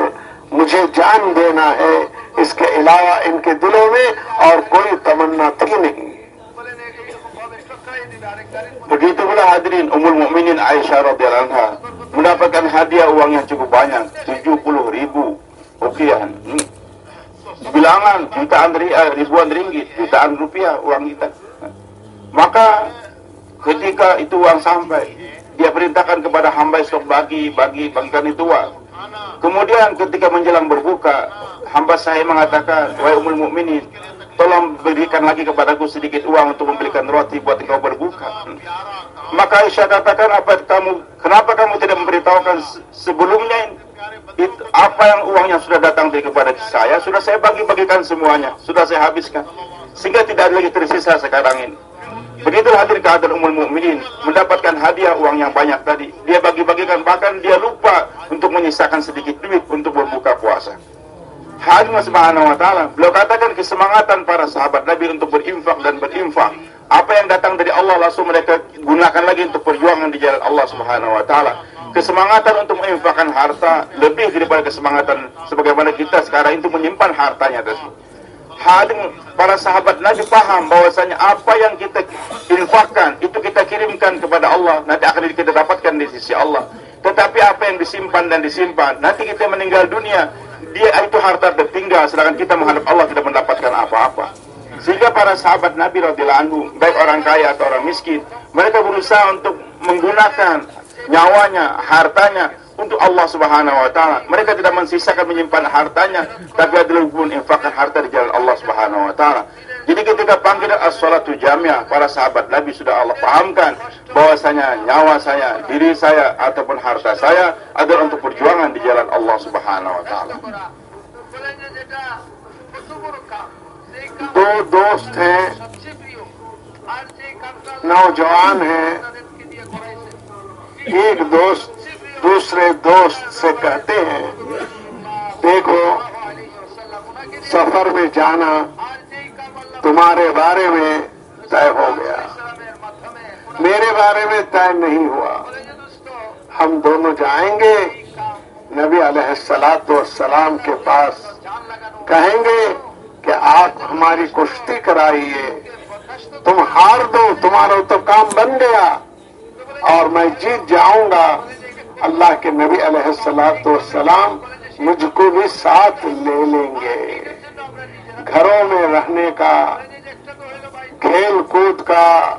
مجھے جان دینا ہے اس کے علاوہ ان کے دلوں میں اور کوئی تمنا تھی نہیں begitu pula hadirin Ummul Mukminin Aisyah radhiyallahu anha mendapatkan hadiah uang yang cukup banyak 70 ribu rupiah bilangan jutaan ribuan ringgit jutaan rupiah uang kita maka ketika itu uang sampai, dia perintahkan kepada hamba esok bagi, bagi, bagikan itu uang. Kemudian ketika menjelang berbuka, hamba saya mengatakan, wahai umul mukminin, tolong berikan lagi kepadaku sedikit uang untuk membelikan roti buat engkau berbuka. Maka Aisyah katakan, apa kamu, kenapa kamu tidak memberitahukan sebelumnya It, apa yang uangnya sudah datang dari kepada saya, sudah saya bagi-bagikan semuanya, sudah saya habiskan. Sehingga tidak ada lagi tersisa sekarang ini. Begitu hadir keadaan umul mukminin mendapatkan hadiah uang yang banyak tadi. Dia bagi-bagikan bahkan dia lupa untuk menyisakan sedikit duit untuk berbuka puasa. Hadir subhanahu wa ta'ala. Beliau katakan kesemangatan para sahabat Nabi untuk berinfak dan berinfak. Apa yang datang dari Allah langsung mereka gunakan lagi untuk perjuangan di jalan Allah subhanahu wa ta'ala. Kesemangatan untuk menginfakkan harta lebih daripada kesemangatan sebagaimana kita sekarang itu menyimpan hartanya tersebut hadir para sahabat Nabi paham bahwasanya apa yang kita infakkan itu kita kirimkan kepada Allah nanti akan kita dapatkan di sisi Allah. Tetapi apa yang disimpan dan disimpan, nanti kita meninggal dunia, dia itu harta tertinggal, sedangkan kita menghadap Allah tidak mendapatkan apa-apa. Sehingga para sahabat Nabi radhiyallahu anhu, baik orang kaya atau orang miskin, mereka berusaha untuk menggunakan nyawanya, hartanya untuk Allah Subhanahu wa taala. Mereka tidak mensisakan menyimpan hartanya, tapi adalah pun infakkan harta di jalan Allah Subhanahu wa taala. Jadi ketika panggilan as-salatu jamiah, para sahabat Nabi sudah Allah pahamkan bahwasanya nyawa saya, diri saya ataupun harta saya adalah untuk perjuangan di jalan Allah Subhanahu wa taala. दो दोस्त हैं नौजवान हैं एक दोस्त دوسرے دوست سے کہتے ہیں، دیکھو، سفر میں جانا تمہارے بارے میں طے ہو گیا۔ میرے بارے میں طے نہیں ہوا۔ ہم دونوں جائیں گے۔ نبی علیہ السلاط والسلام کے پاس کہیں گے کہ آپ ہماری کشتی کرائیے۔ تم ہار دو، تمہارا تو کام بن گیا اور میں جیت جاؤں گا۔ اللہ کے نبی علیہ السلاط والسلام مجھ کو بھی ساتھ لے لیں گے۔ گھروں میں رہنے کا کھیل کود کا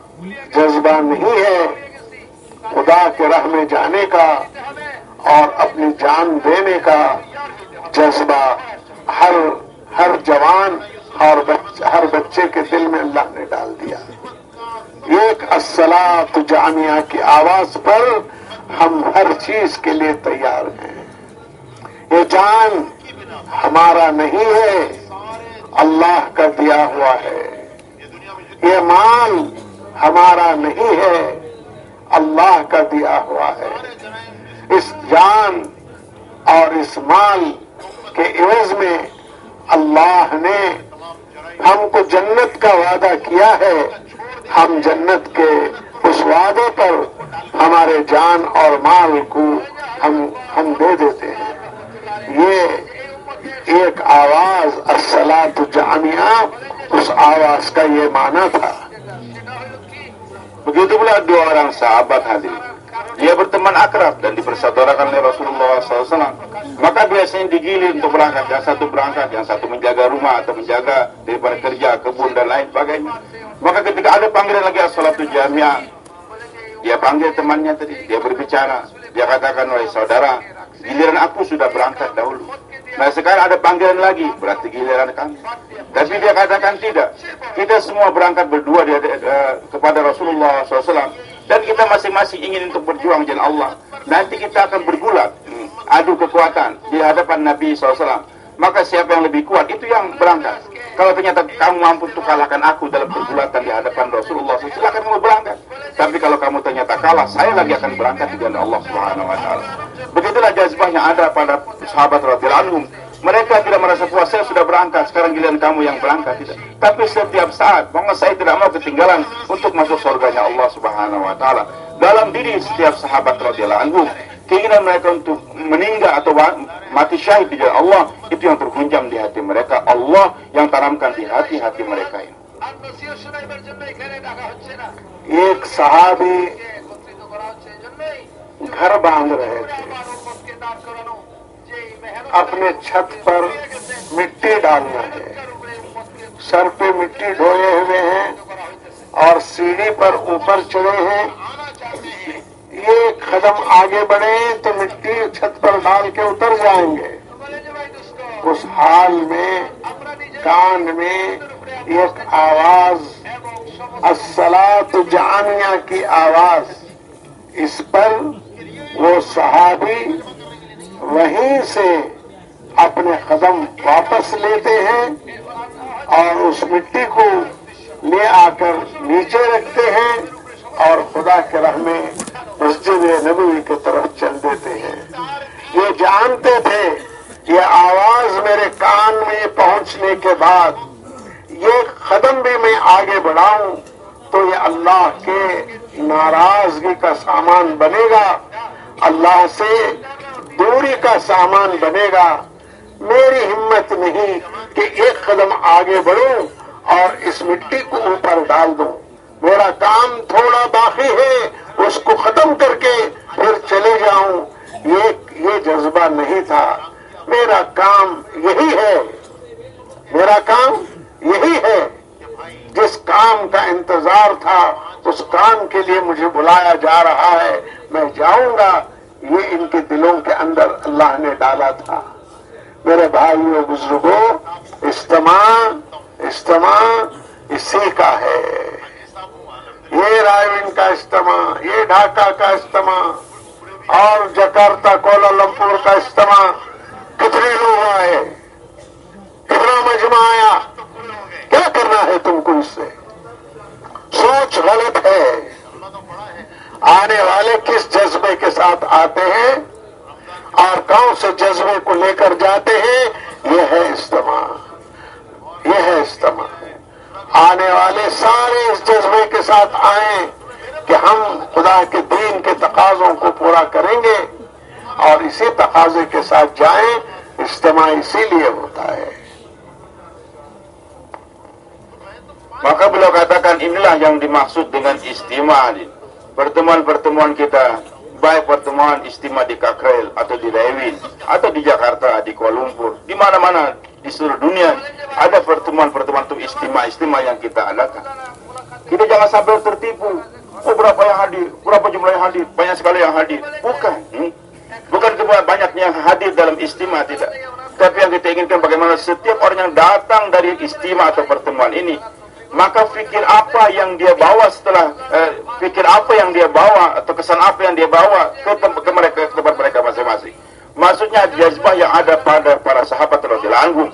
جذبہ نہیں ہے۔ خدا کے راہ میں جانے کا اور اپنی جان دینے کا جذبہ ہر ہر جوان اور بچ, ہر بچے کے دل میں اللہ نے ڈال دیا۔ ایک اصلاح جامعہ کی آواز پر ہم ہر چیز کے لیے تیار ہیں۔ یہ جان ہمارا نہیں ہے، اللہ کا دیا ہوا ہے۔ یہ مال ہمارا نہیں ہے، اللہ کا دیا ہوا ہے۔ اس جان اور اس مال کے عوض میں اللہ نے ہم کو جنت کا وعدہ کیا ہے۔ ہم جنت کے اس وعدے پر हमारे जान और माल को हम हम दे देते हैं ये एक आवाज असलात जामिया उस आवाज का ये माना था Begitu pula dua orang sahabat hadir. Dia berteman akrab dan dipersaudarakan oleh Rasulullah SAW. Maka biasanya digilir untuk berangkat. Yang satu berangkat, yang satu menjaga rumah atau menjaga daripada kerja, kebun dan lain sebagainya. Maka ketika ada panggilan lagi as-salatu jamiah, dia panggil temannya tadi, dia berbicara. Dia katakan, oleh saudara, giliran aku sudah berangkat dahulu. Nah sekarang ada panggilan lagi, berarti giliran kami. Tapi dia katakan tidak. Kita semua berangkat berdua dia, uh, kepada Rasulullah SAW. Dan kita masing-masing ingin untuk berjuang jalan Allah. Nanti kita akan bergulat, hmm, adu kekuatan di hadapan Nabi SAW. Maka siapa yang lebih kuat, itu yang berangkat. Kalau ternyata kamu mampu untuk kalahkan aku dalam pergulatan di hadapan Rasulullah silakan kamu berangkat. Tapi kalau kamu ternyata kalah, saya lagi akan berangkat di jalan Allah Subhanahu Wa Taala. Begitulah jazbah yang ada pada sahabat radhiyallahu anhum. Mereka tidak merasa puas, saya sudah berangkat, sekarang giliran kamu yang berangkat. Tidak. Tapi setiap saat, bahwa saya tidak mau ketinggalan untuk masuk surganya Allah Subhanahu Wa Taala. Dalam diri setiap sahabat radhiyallahu anhum, keinginan mereka untuk meninggal atau mati syahid di jalan Allah itu yang terhunjam di hati mereka Allah yang tanamkan di hati-hati mereka ini ek sahabi گھر باندھ رہے تھے اپنے چھت پر مٹی ڈالنا ہے سر پہ مٹی ڈھوئے ہوئے ہیں اور سیڑھی پر اوپر چڑھے ہیں یہ قدم آگے بڑھے تو مٹی چھت پر ڈال کے اتر جائیں گے۔ اس حال میں کان میں ایک آواز اصلا تو جانیا کی آواز۔ اس پر وہ صحابی وہیں سے اپنے قدم واپس لیتے ہیں اور اس مٹی کو لے آ کر نیچے رکھتے ہیں۔ اور خدا کے رحمے مسجد نبوی کی طرف چل دیتے ہیں۔ یہ جانتے تھے یہ آواز میرے کان میں پہنچنے کے بعد یہ قدم بھی میں آگے بڑھاؤں تو یہ اللہ کے ناراضگی کا سامان بنے گا۔ اللہ سے دوری کا سامان بنے گا۔ میری ہمت نہیں کہ ایک قدم آگے بڑھوں اور اس مٹی کو اوپر ڈال دوں۔ میرا کام تھوڑا باقی ہے، اس کو ختم کر کے پھر چلے جاؤں۔ یہ یہ جذبہ نہیں تھا۔ میرا کام یہی ہے۔ میرا کام یہی ہے۔ جس کام کا انتظار تھا، اس کام کے لیے مجھے بلایا جا رہا ہے۔ میں جاؤں گا۔ یہ ان کے دلوں کے اندر اللہ نے ڈالا تھا۔ میرے بھائیوں، بزرگوں استماع استماع اسی کا ہے۔ ڈھاکہ کا استماع اور جکارتا کولا لمپور کا استماع کتنے لوگ آئے کتنا مجمع آیا؟ کیا کرنا ہے تم کو اس سے؟ سوچ غلط ہے۔ آنے والے کس جذبے کے ساتھ آتے ہیں؟ اور کون سے جذبے کو لے کر جاتے तकाजों को पूरा kरेंगे और इसी तकाजे के साथ जाएं इज्तमा इसीलिए होता है Maka beliau katakan inilah yang dimaksud dengan istimewa ini. Pertemuan-pertemuan kita, baik pertemuan istimewa di Kakrel atau di Rewin atau di Jakarta, di Kuala Lumpur, di mana-mana di seluruh dunia ada pertemuan-pertemuan itu istimewa-istimewa yang kita adakan. Kita jangan sampai tertipu. Oh berapa yang hadir, berapa jumlah yang hadir, banyak sekali yang hadir. Bukan. Hmm? Bukan cuma banyaknya yang hadir dalam istimewa tidak. Tapi yang kita inginkan bagaimana setiap orang yang datang dari istimewa atau pertemuan ini maka fikir apa yang dia bawa setelah eh, fikir apa yang dia bawa atau kesan apa yang dia bawa ke tempat ke mereka ke tempat mereka masing-masing. Maksudnya jazbah yang ada pada para sahabat radhiyallahu anhum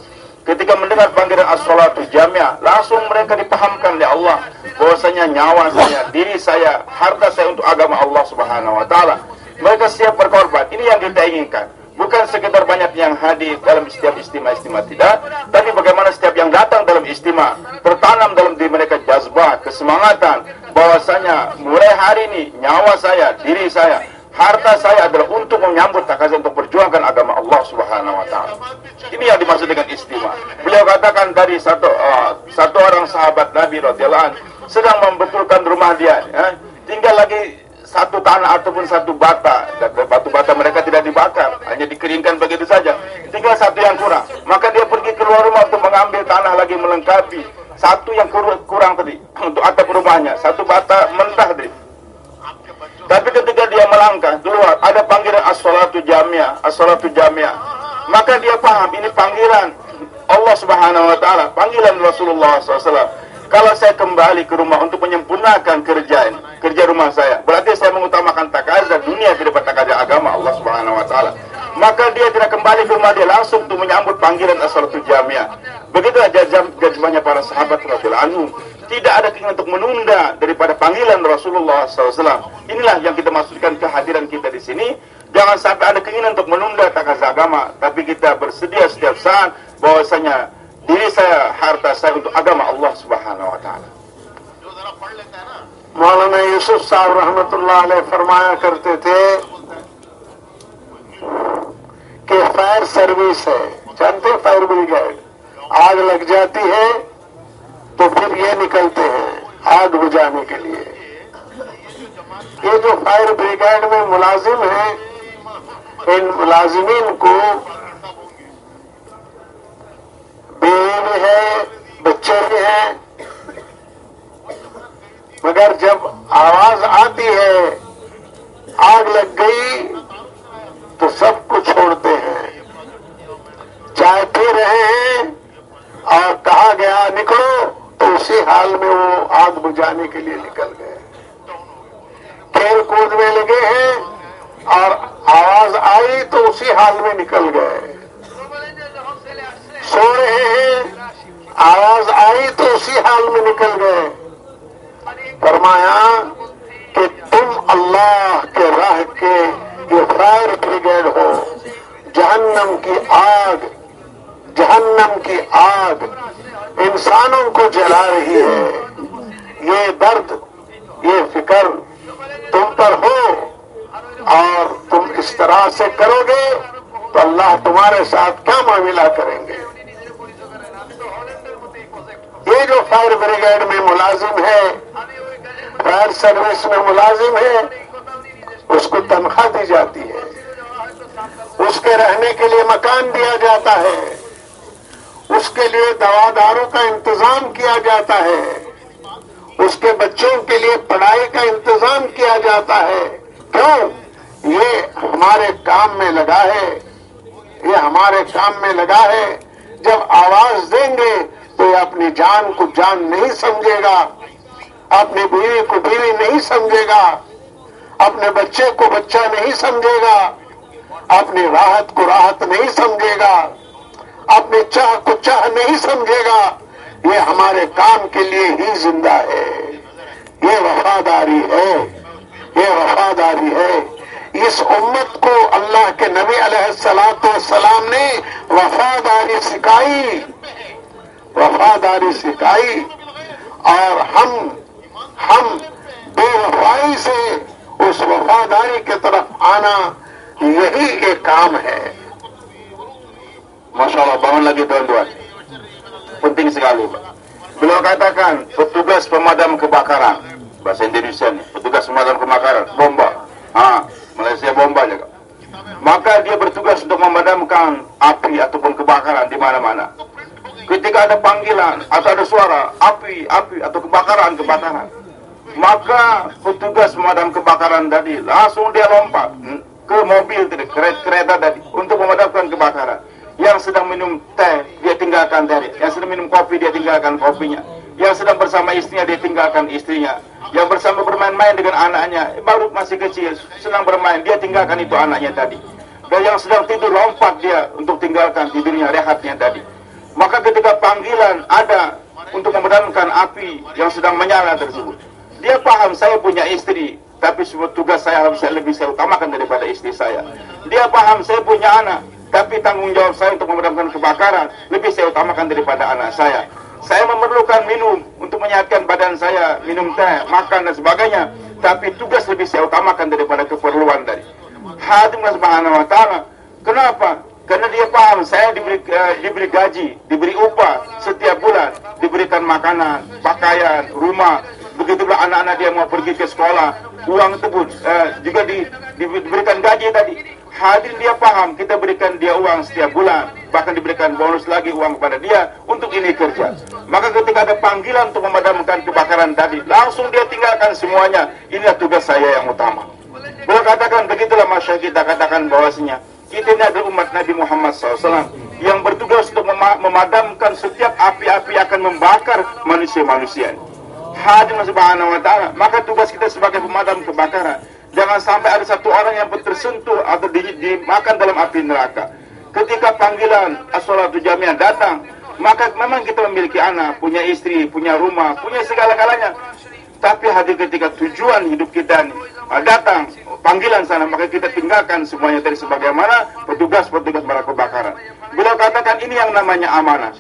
ketika mendengar panggilan as-salatu jamiah langsung mereka dipahamkan oleh Allah bahwasanya nyawa saya, diri saya, harta saya untuk agama Allah Subhanahu wa taala. Mereka siap berkorban. Ini yang kita inginkan bukan sekedar banyak yang hadir dalam setiap istimewa-istimewa tidak, tapi bagaimana setiap yang datang dalam istimewa tertanam dalam diri mereka jazbah, kesemangatan, bahwasanya mulai hari ini nyawa saya, diri saya, harta saya adalah untuk menyambut takazan untuk perjuangkan agama Allah Subhanahu wa taala. Ini yang dimaksud dengan istimewa. Beliau katakan dari satu uh, satu orang sahabat Nabi radhiyallahu sedang membetulkan rumah dia, ya. tinggal lagi satu tanah ataupun satu bata batu bata mereka tidak dibakar hanya dikeringkan begitu saja tinggal satu yang kurang maka dia pergi keluar rumah untuk mengambil tanah lagi melengkapi satu yang kurang tadi *coughs* untuk atap rumahnya satu bata mentah tadi tapi ketika dia melangkah keluar ada panggilan as-salatu as-salatu jamiah. Maka dia paham ini panggilan Allah Subhanahu wa taala panggilan Rasulullah SAW kalau saya kembali ke rumah untuk menyempurnakan kerjaan kerja rumah saya berarti saya mengutamakan takazah dunia daripada takazah agama Allah Subhanahu wa taala. Maka dia tidak kembali ke rumah dia langsung untuk menyambut panggilan as-salatu jamiah. Begitu jazam jazmahnya para sahabat radhiyallahu anhu. Tidak ada keinginan untuk menunda daripada panggilan Rasulullah SAW. Inilah yang kita maksudkan kehadiran kita di sini. Jangan sampai ada keinginan untuk menunda tangkas agama, tapi kita bersedia setiap saat bahwasanya diri saya, harta saya untuk agama Allah Subhanahu wa Ta'ala. مولانا یوسف صاحب رحمت اللہ علیہ فرمایا کرتے تھے کہ فائر سروس ہے جانتے فائر بریگیڈ آگ لگ جاتی ہے تو پھر یہ نکلتے ہیں آگ بجانے کے لیے یہ جو فائر بریگیڈ میں ملازم ہیں ان ملازمین کو بیوی ہے، بچے بھی ہیں۔ مگر جب آواز آتی ہے، آگ لگ گئی، تو سب کو چھوڑتے ہیں۔ چائے پی رہے ہیں اور کہا گیا، نکلو۔ تو اسی حال میں وہ آگ بجانے کے لیے نکل گئے۔ کھیل کود میں لگے ہیں۔ اور آواز آئی تو اسی حال میں نکل گئے۔ سو رہے ہیں۔ آواز آئی تو اسی حال میں نکل گئے۔ فرمایا کہ تم اللہ کے راہ کے یہ فائر بریگیڈ ہو، جہنم کی آگ، جہنم کی آگ انسانوں کو جلا رہی ہے۔ یہ درد، یہ فکر اور تم اس طرح سے کرو گے تو اللہ تمہارے ساتھ کیا معاملہ کریں گے؟ یہ جو فائر بریگیڈ میں ملازم ہے، فائر سروس میں ملازم ہے، اس کو تنخواہ دی جاتی ہے۔ اس کے رہنے کے لیے مکان دیا جاتا ہے۔ اس کے لیے دواداروں کا انتظام کیا جاتا ہے۔ اس کے بچوں کے لیے پڑھائی کا انتظام کیا جاتا ہے۔ کیوں؟ یہ ہمارے کام میں لگا ہے، یہ ہمارے کام میں لگا ہے۔ جب آواز دیں گے تو یہ اپنی جان کو جان نہیں سمجھے گا، اپنی بیوی کو بیوی نہیں سمجھے گا، اپنے بچے کو بچہ نہیں سمجھے گا، اپنی راحت کو راحت نہیں سمجھے گا اپنے چاہ کو چاہ نہیں سمجھے گا۔ یہ ہمارے کام کے لیے ہی زندہ ہے۔ یہ وفاداری ہے۔ یہ وفاداری ہے۔ اس امت کو اللہ کے نبی علیہ السلام سلام نے وفاداری سکھائی۔ وفاداری سکھائی۔ اور ہم ہم بے وفائی سے اس وفاداری کے طرف آنا یہی ایک کام ہے۔ ماشاء اللہ بہن لگی katakan petugas pemadam کے bahasa بس انجیوس petugas pemadam kebakaran bomba ہاں۔ Malaysia bomba juga. Maka dia bertugas untuk memadamkan api ataupun kebakaran di mana-mana. Ketika ada panggilan atau ada suara api, api atau kebakaran, kebakaran. Maka petugas pemadam kebakaran tadi langsung dia lompat ke mobil tadi, kereta tadi untuk memadamkan kebakaran yang sedang minum teh dia tinggalkan teh yang sedang minum kopi dia tinggalkan kopinya yang sedang bersama istrinya dia tinggalkan istrinya. Yang bersama bermain-main dengan anaknya baru masih kecil senang bermain dia tinggalkan itu anaknya tadi. Dan yang sedang tidur lompat dia untuk tinggalkan tidurnya rehatnya tadi. Maka ketika panggilan ada untuk memadamkan api yang sedang menyala tersebut dia paham saya punya istri tapi semua tugas saya harus saya lebih saya utamakan daripada istri saya. Dia paham saya punya anak tapi tanggung jawab saya untuk memadamkan kebakaran lebih saya utamakan daripada anak saya. Saya memerlukan minum untuk menyehatkan badan saya, minum teh, makan dan sebagainya. Tapi tugas lebih saya utamakan daripada keperluan tadi. Hadim Subhanahu Wa Taala. Kenapa? Karena dia paham saya diberi uh, diberi gaji, diberi upah setiap bulan, diberikan makanan, pakaian, rumah. Begitu pula anak-anak dia mau pergi ke sekolah, uang pun uh, juga di, diberikan gaji tadi. Hadir dia paham kita berikan dia uang setiap bulan. Bahkan diberikan bonus lagi uang kepada dia untuk ini kerja. Maka ketika ada panggilan untuk memadamkan kebakaran tadi langsung dia tinggalkan semuanya. Inilah tugas saya yang utama. Boleh katakan begitulah masyarakat kita katakan bahwasanya kita ini adalah umat Nabi Muhammad SAW yang bertugas untuk memadamkan setiap api-api akan membakar manusia-manusia Hadir subhanahu wa ta'ala. Maka tugas kita sebagai pemadam kebakaran Jangan sampai ada satu orang yang tersentuh atau dimakan dalam api neraka. Ketika panggilan as-salatu jamiah datang, maka memang kita memiliki anak, punya istri, punya rumah, punya segala-galanya. Tapi hadir ketika tujuan hidup kita ini datang panggilan sana, maka kita tinggalkan semuanya dari sebagaimana petugas-petugas para kebakaran. Bila katakan ini yang namanya amanah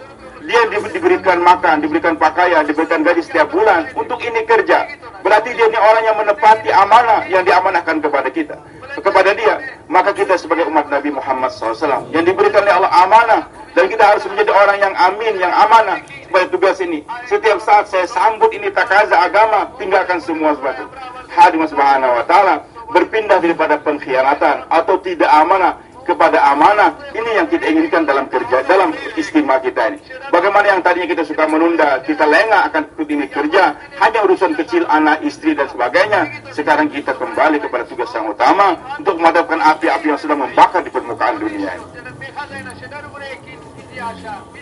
dia diberikan makan, diberikan pakaian, diberikan gaji setiap bulan untuk ini kerja. Berarti dia ini orang yang menepati amanah yang diamanahkan kepada kita, kepada dia. Maka kita sebagai umat Nabi Muhammad SAW yang diberikan oleh Allah amanah dan kita harus menjadi orang yang amin, yang amanah supaya tugas ini. Setiap saat saya sambut ini takaza agama, tinggalkan semua sebab itu. Hadim Subhanahu Wa Taala berpindah daripada pengkhianatan atau tidak amanah kepada amanah ini yang kita inginkan dalam kerja dalam istimewa kita ini bagaimana yang tadinya kita suka menunda kita lengah akan ikut ini kerja hanya urusan kecil anak istri dan sebagainya sekarang kita kembali kepada tugas yang utama untuk memadamkan api-api yang sedang membakar di permukaan dunia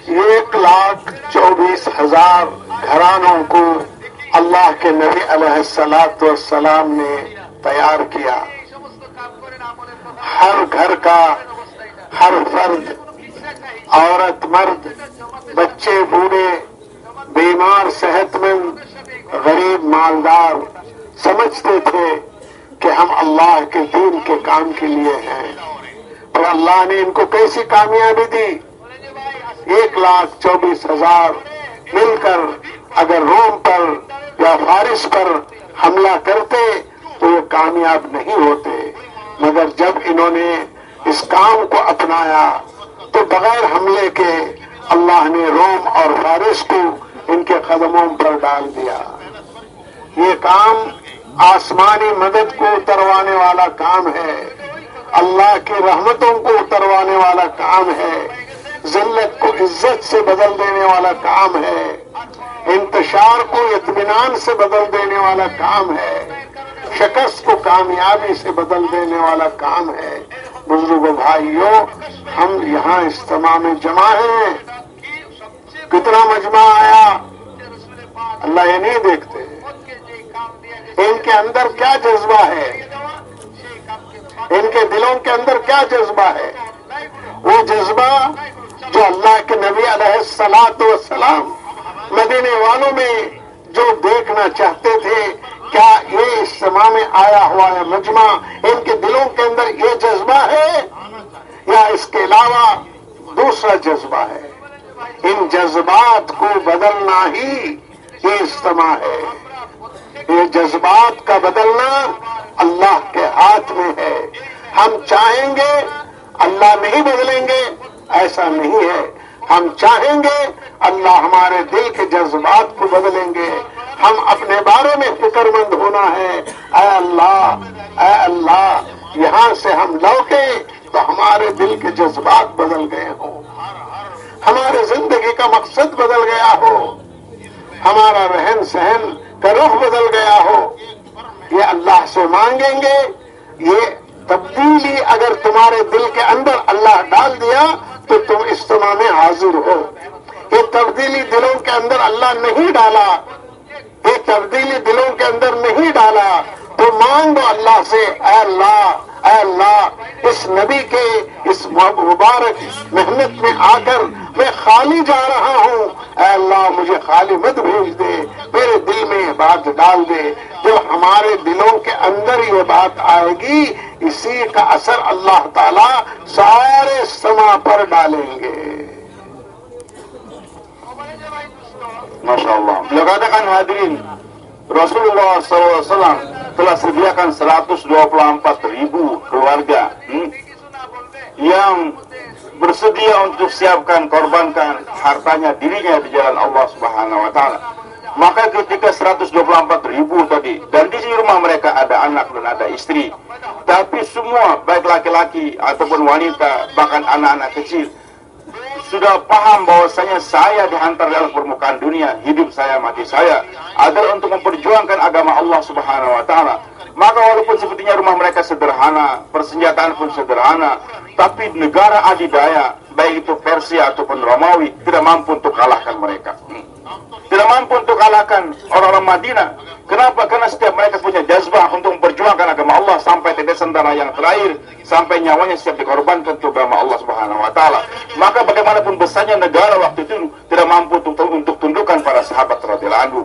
ini एक लाख चौबीस हजार घरानों को अल्लाह के नबी अलैहिस्सलाम ने तैयार किया ہر گھر کا ہر فرد، عورت، مرد، بچے، بوڑھے، بیمار صحت مند غریب، مالدار سمجھتے تھے کہ ہم اللہ کے دین کے کام کے لیے ہیں۔ تو اللہ نے ان کو کیسی کامیابی دی؟ ایک لاکھ چوبیس ہزار مل کر اگر روم پر یا فارس پر حملہ کرتے تو وہ کامیاب نہیں ہوتے۔ مگر جب انہوں نے اس کام کو اپنایا تو بغیر حملے کے اللہ نے روم اور فارس کو ان کے قدموں پر ڈال دیا۔ یہ کام آسمانی مدد کو اتروانے والا کام ہے، اللہ کی رحمتوں کو اتروانے والا کام ہے، ذلت کو عزت سے بدل دینے والا کام ہے، انتشار کو اطمینان سے بدل دینے والا کام ہے۔ شکست کو کامیابی سے بدل دینے والا کام ہے۔ بزرگ بھائیوں، ہم یہاں اجتماع میں جمع ہیں۔ کتنا مجمع آیا؟ اللہ یہ نہیں دیکھتے۔ ان کے اندر کیا جذبہ ہے؟ ان کے دلوں کے اندر کیا جذبہ ہے؟ وہ جذبہ جو اللہ کے نبی علیہ السلام مدینے والوں میں جو دیکھنا چاہتے تھے کیا یہ اجتماع میں آیا ہوا ہے مجمع؟ ان کے دلوں کے اندر یہ جذبہ ہے یا اس کے علاوہ دوسرا جذبہ ہے؟ ان جذبات کو بدلنا ہی یہ اجتماع ہے۔ یہ جذبات کا بدلنا اللہ کے ہاتھ میں ہے۔ ہم چاہیں گے اللہ نہیں بدلیں گے، ایسا نہیں ہے۔ ہم چاہیں گے اللہ ہمارے دل کے جذبات کو بدلیں گے۔ ہم اپنے بارے میں فکر مند ہونا ہے۔ اے اللہ اے اللہ، یہاں سے ہم لوٹے تو ہمارے دل کے جذبات بدل گئے ہوں ہمارے زندگی کا مقصد بدل گیا ہو۔ ہمارا رہن سہن کا رخ بدل گیا ہو۔ یہ اللہ سے مانگیں گے۔ یہ تبدیلی اگر تمہارے دل کے اندر اللہ ڈال دیا تو تم اجتماع میں حاضر ہو۔ یہ تبدیلی دلوں کے اندر اللہ نہیں ڈالا۔ یہ تبدیلی دلوں کے اندر نہیں ڈالا، تو مانگو اللہ سے، اے اللہ اے اللہ، اس نبی کے، اس مبارک محنت میں آ کر میں خالی جا رہا ہوں۔ اے اللہ، مجھے خالی مت بھیج دے، میرے دل میں یہ بات ڈال دے۔ جو ہمارے دلوں کے اندر یہ بات آئے گی، اسی کا اثر اللہ تعالی سارے سما پر ڈالیں گے۔ Masya Allah. Beliau katakan hadirin, Rasulullah SAW telah sediakan 124 ribu keluarga hmm, yang bersedia untuk siapkan korbankan hartanya dirinya di jalan Allah Subhanahu Wa Taala. Maka ketika 124 ribu tadi dan di rumah mereka ada anak dan ada istri, tapi semua baik laki-laki ataupun wanita bahkan anak-anak kecil sudah paham bahwasanya saya dihantar dalam permukaan dunia, hidup saya, mati saya adalah untuk memperjuangkan agama Allah Subhanahu wa taala. Maka walaupun sepertinya rumah mereka sederhana, persenjataan pun sederhana, tapi negara adidaya, baik itu Persia ataupun Romawi, tidak mampu untuk kalahkan mereka. Hmm. Tidak mampu untuk kalahkan orang-orang Madinah. Kenapa? Karena setiap mereka punya jazbah untuk memperjuangkan agama Allah sampai tetesan darah yang terakhir, sampai nyawanya siap dikorbankan untuk agama Allah Subhanahu wa taala. Maka bagaimanapun besarnya negara waktu itu tidak mampu untuk, untuk tundukkan para sahabat radhiyallahu anhu.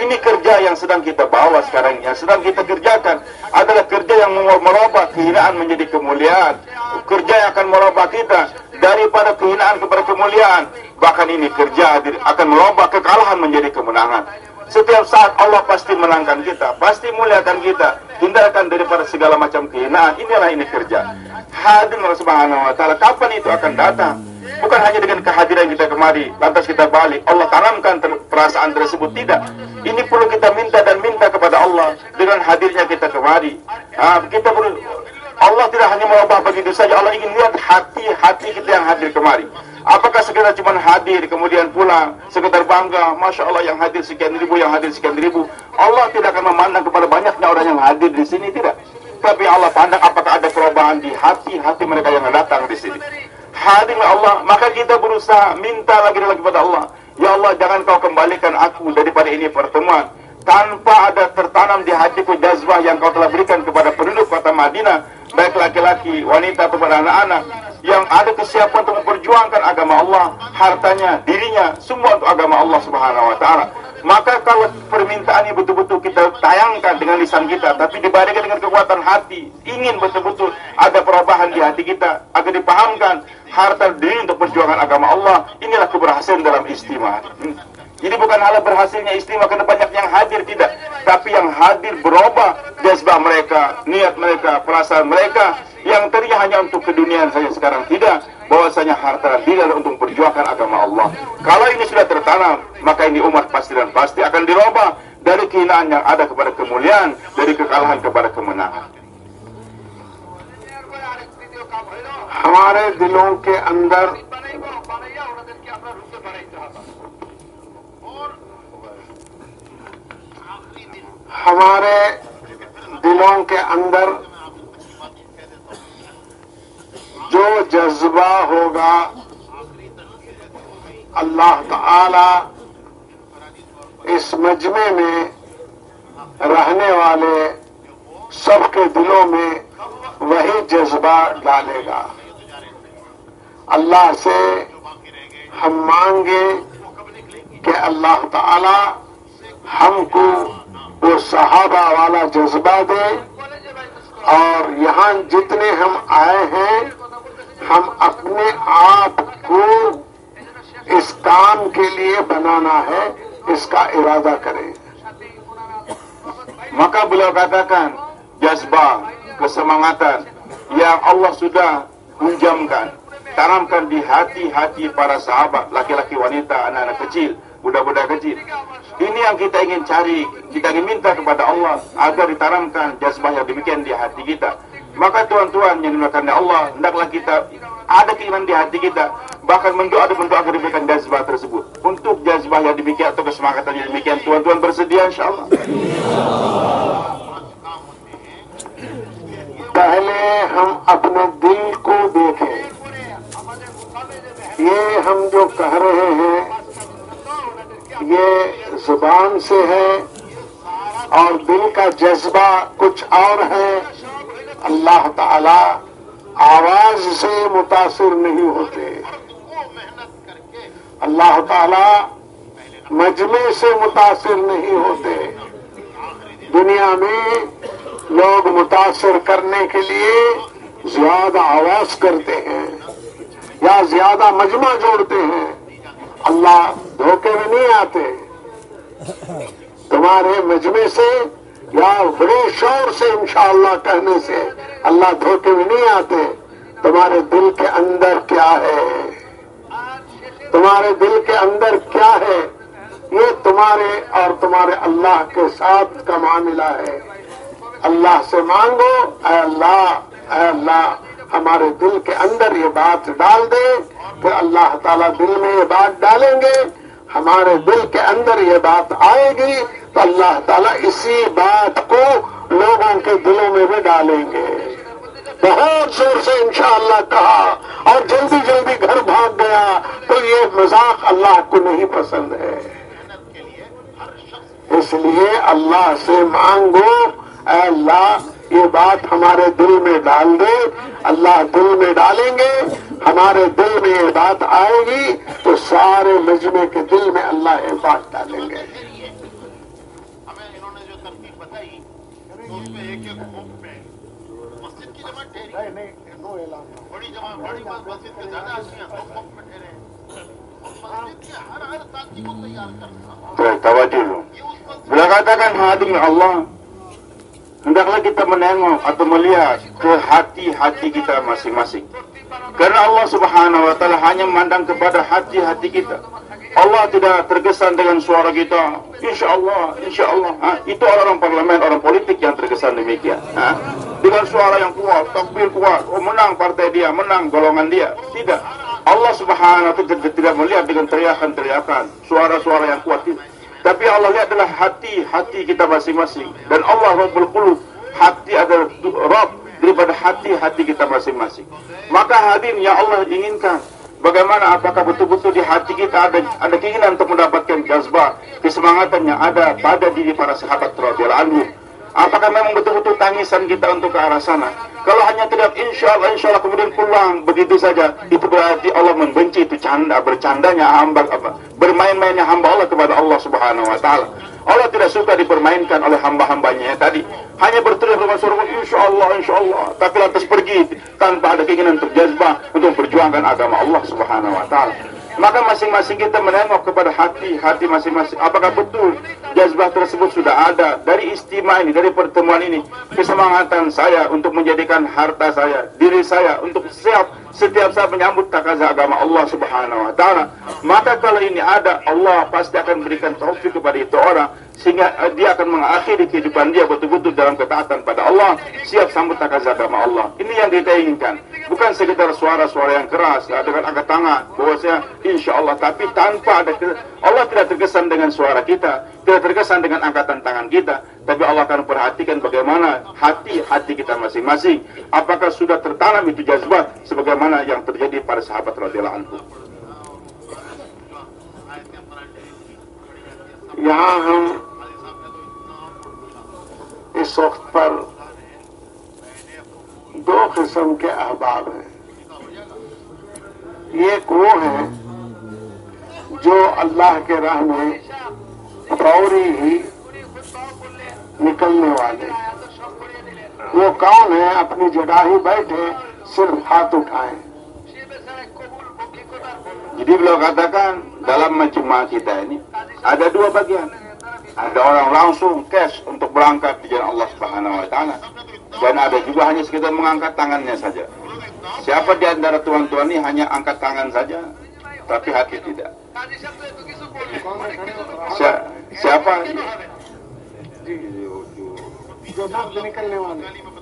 Ini kerja yang sedang kita bawa sekarang, yang sedang kita kerjakan adalah kerja yang merubah kehinaan menjadi kemuliaan. Kerja yang akan merubah kita daripada kehinaan kepada kemuliaan. Bahkan ini kerja akan merubah kekalahan menjadi kemenangan. Setiap saat Allah pasti menangkan kita, pasti muliakan kita, hindarkan daripada segala macam kehinaan. Inilah ini kerja. Hadir Allah Subhanahu wa taala. Kapan itu akan datang? Bukan hanya dengan kehadiran kita kemari, lantas kita balik. Allah tanamkan ter perasaan tersebut tidak. Ini perlu kita minta dan minta kepada Allah dengan hadirnya kita kemari. Ha, kita perlu Allah tidak hanya merubah begitu saja. Allah ingin lihat hati-hati kita yang hadir kemari. Apakah sekedar cuma hadir kemudian pulang sekedar bangga, masya Allah yang hadir sekian ribu, yang hadir sekian ribu. Allah tidak akan memandang kepada banyaknya orang yang hadir di sini tidak. Tapi Allah pandang apakah ada perubahan di hati-hati mereka yang datang di sini. Hadir Allah, maka kita berusaha minta lagi lagi kepada Allah. Ya Allah, jangan kau kembalikan aku daripada ini pertemuan tanpa ada tertanam di hatiku jazbah yang kau telah berikan kepada penduduk kota Madinah, baik laki-laki, wanita atau anak-anak yang ada kesiapan untuk memperjuangkan agama Allah, hartanya, dirinya, semua untuk agama Allah Subhanahu wa taala. Maka kalau permintaan ini betul-betul kita tayangkan dengan lisan kita, tapi dibandingkan dengan kekuatan hati, ingin betul-betul ada perubahan di hati kita, agar dipahamkan harta diri untuk perjuangan agama Allah, inilah keberhasilan dalam istimewa. Hmm. Jadi bukan hal berhasilnya istimewa karena banyak yang hadir tidak, tapi yang hadir berubah jazbah mereka, niat mereka, perasaan mereka yang tadinya hanya untuk keduniaan saja sekarang tidak, bahwasanya harta diri adalah untuk perjuangkan agama Allah. Kalau ini sudah tertanam, maka ini umat pasti dan pasti akan dirubah dari kehinaan yang ada kepada kemuliaan, dari kekalahan kepada kemenangan. हमारे दिलों के अंदर ہمارے دلوں کے اندر جو جذبہ ہوگا، اللہ تعالی اس مجمع میں رہنے والے سب کے دلوں میں وہی جذبہ ڈالے گا۔ اللہ سے ہم مانگے کہ اللہ تعالی ہم کو وہ صحابہ والا جذبہ دے اور یہاں جتنے ہم آئے ہیں، ہم اپنے آپ کو اس کام کے لیے بنانا ہے، اس کا ارادہ کرے مکہ بلاک جذبہ یا اللہ شدہ منجم کن تارم کنڈی ہاتھی ہاتھی پارا صحابہ لاکی لاکھی ولیتا انارا کچیل۔ budak-budak kecil. Ini yang kita ingin cari, kita ingin minta kepada Allah agar ditanamkan jazbah yang demikian di hati kita. Maka tuan-tuan yang dimakan Allah, hendaklah kita ada keinginan di hati kita, bahkan mendoa dan mendoa agar diberikan jazbah tersebut. Untuk jazbah yang demikian atau kesemangatan yang demikian, tuan-tuan bersedia insyaAllah. पहले हम अपने दिल को देखें ये हम जो कह रहे हैं یہ زبان سے ہے اور دل کا جذبہ کچھ اور ہے، اللہ تعالی آواز سے متاثر نہیں ہوتے۔ اللہ تعالی مجمع سے متاثر نہیں ہوتے۔ دنیا میں لوگ متاثر کرنے کے لیے زیادہ آواز کرتے ہیں یا زیادہ مجمع جوڑتے ہیں۔ اللہ دھوکے میں نہیں آتے۔ تمہارے مجمے سے یا بڑے شور سے انشاءاللہ کہنے سے اللہ دھوکے میں نہیں آتے۔ تمہارے دل کے اندر کیا ہے؟ تمہارے دل کے اندر کیا ہے؟ یہ تمہارے اور تمہارے اللہ کے ساتھ کا معاملہ ہے۔ اللہ سے مانگو، اے اللہ اے اللہ۔ ہمارے دل کے اندر یہ بات ڈال دے پھر اللہ تعالیٰ دل میں یہ بات ڈالیں گے، ہمارے دل کے اندر یہ بات آئے گی تو اللہ تعالیٰ اسی بات کو لوگوں کے دلوں میں بھی ڈالیں گے۔ بہت زور سے انشاءاللہ کہا اور جلدی جلدی گھر بھاگ گیا تو یہ مذاق اللہ کو نہیں پسند ہے۔ اس لیے اللہ سے مانگو، اے اللہ یہ بات ہمارے دل میں ڈال دے اللہ دل میں ڈالیں گے ہمارے دل میں یہ بات آئے گی تو سارے مجمے کے دل میں اللہ یہ بات ڈالیں گے۔ ہمیں انہوں نے جو ترتیب بتائی میں لگاتا ہاں، اللہ۔ Hendaklah kita menengok atau melihat ke hati-hati kita masing-masing. Karena Allah Subhanahu wa taala hanya memandang kepada hati-hati kita. Allah tidak terkesan dengan suara kita. Insya Allah, insya Allah. Ha? Itu orang-orang parlemen, orang politik yang terkesan demikian. Ha? Dengan suara yang kuat, takbir kuat. Oh menang partai dia, menang golongan dia. Tidak. Allah Subhanahu wa taala tidak melihat dengan teriakan-teriakan, suara-suara yang kuat. Tapi Allah lihat adalah hati-hati kita masing-masing. Dan Allah Rabbul Qulub. Hati adalah Rabb daripada hati-hati kita masing-masing. Maka hadirin yang Allah inginkan. Bagaimana apakah betul-betul di hati kita ada ada keinginan untuk mendapatkan jazbah, kesemangatan yang ada pada diri para sahabat radhiyallahu anhum. Apakah memang betul-betul tangisan kita untuk ke arah sana? Kalau hanya tidak insya Allah, insya Allah kemudian pulang begitu saja, itu berarti Allah membenci itu canda, bercandanya hamba, apa, bermain-mainnya hamba Allah kepada Allah Subhanahu Wa Taala. Allah tidak suka dipermainkan oleh hamba-hambanya tadi. Hanya berteriak dengan suara insya Allah, insya Allah. Tapi lantas pergi tanpa ada keinginan untuk jazbah untuk memperjuangkan agama Allah Subhanahu Wa Taala. Maka masing-masing kita menengok kepada hati, hati masing-masing. Apakah betul jazbah tersebut sudah ada dari istimewa ini, dari pertemuan ini. Kesemangatan saya untuk menjadikan harta saya, diri saya untuk siap setiap saat menyambut takaza agama Allah Subhanahu Wa Taala. Maka kalau ini ada, Allah pasti akan berikan taufik kepada itu orang sehingga eh, dia akan mengakhiri kehidupan dia betul-betul dalam ketaatan pada Allah, siap sambut takaza agama Allah. Ini yang kita inginkan. bukan sekedar suara-suara yang keras uh, dengan angkat tangan bahwasanya insya Allah tapi tanpa ada Allah tidak terkesan dengan suara kita tidak terkesan dengan angkatan tangan kita tapi Allah akan perhatikan bagaimana hati-hati kita masing-masing apakah sudah tertanam itu jazbat sebagaimana yang terjadi pada sahabat radhiyallahu anhu यहाँ हम اس وقت پر دو قسم کے احباب ہیں۔ ایک وہ ہیں جو اللہ کے راہ میں فوری ہی نکلنے والے۔ وہ کون ہیں؟ اپنی جگہ ہی بیٹھے صرف ہاتھ اٹھائیں۔ jadi کا katakan میں چما کی تعلیم ada دو بگیان ada orang langsung cash untuk berangkat di jalan Allah Subhanahu wa taala. Dan ada juga hanya sekedar mengangkat tangannya saja. Siapa di antara tuan-tuan ini hanya angkat tangan saja tapi hati tidak. Si siapa?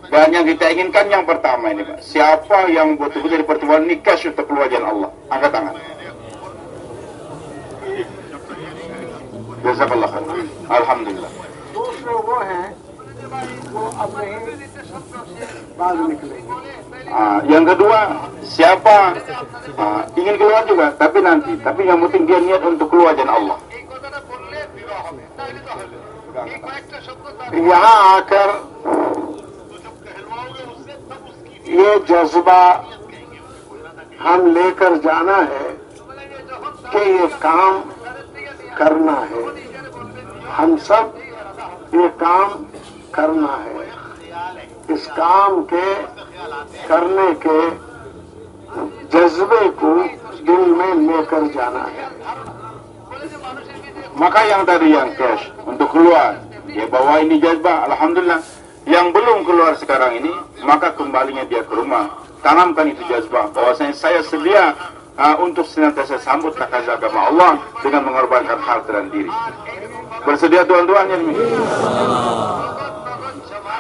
Dan yang kita inginkan yang pertama ini Pak. Siapa yang betul-betul dari pertemuan ini cash untuk keluar jalan Allah? Angkat tangan. جزاک اللہ خیر الحمد للہ دوسرے وہ ہیں yang kedua siapa ingin keluar juga tapi nanti tapi yang penting dia niat untuk keluar dan Allah yang akar ia jazbah ham lekar jana hai ke ia kam کرنا ہے ہم سب یہ کام کرنا ہے اس کام کے کرنے کے جذبے کو دل میں لے کر جانا ہے maka yang tadi yang cash untuk keluar dia bawa ini jazbah alhamdulillah yang belum keluar sekarang ini maka kembalinya dia ke rumah tanamkan itu jazbah bahwasanya saya sedia uh, untuk senantiasa sambut akan agama Allah dengan mengorbankan harta dan diri. Bersedia tuan-tuan ini. -tuan,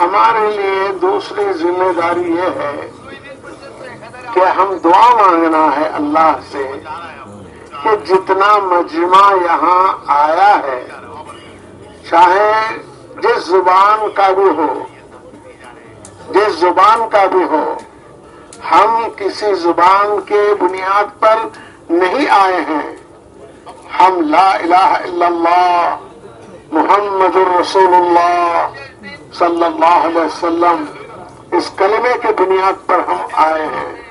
ہمارے لیے دوسری ذمہ داری یہ ہے کہ ہم دعا مانگنا ہے اللہ سے کہ جتنا مجمع یہاں آیا ہے چاہے جس زبان کا بھی ہو جس زبان کا بھی ہو ہم کسی زبان کے بنیاد پر نہیں آئے ہیں۔ ہم لا الہ الا اللہ، محمد الرسول اللہ صلی اللہ علیہ وسلم، اس کلمے کے بنیاد پر ہم آئے ہیں۔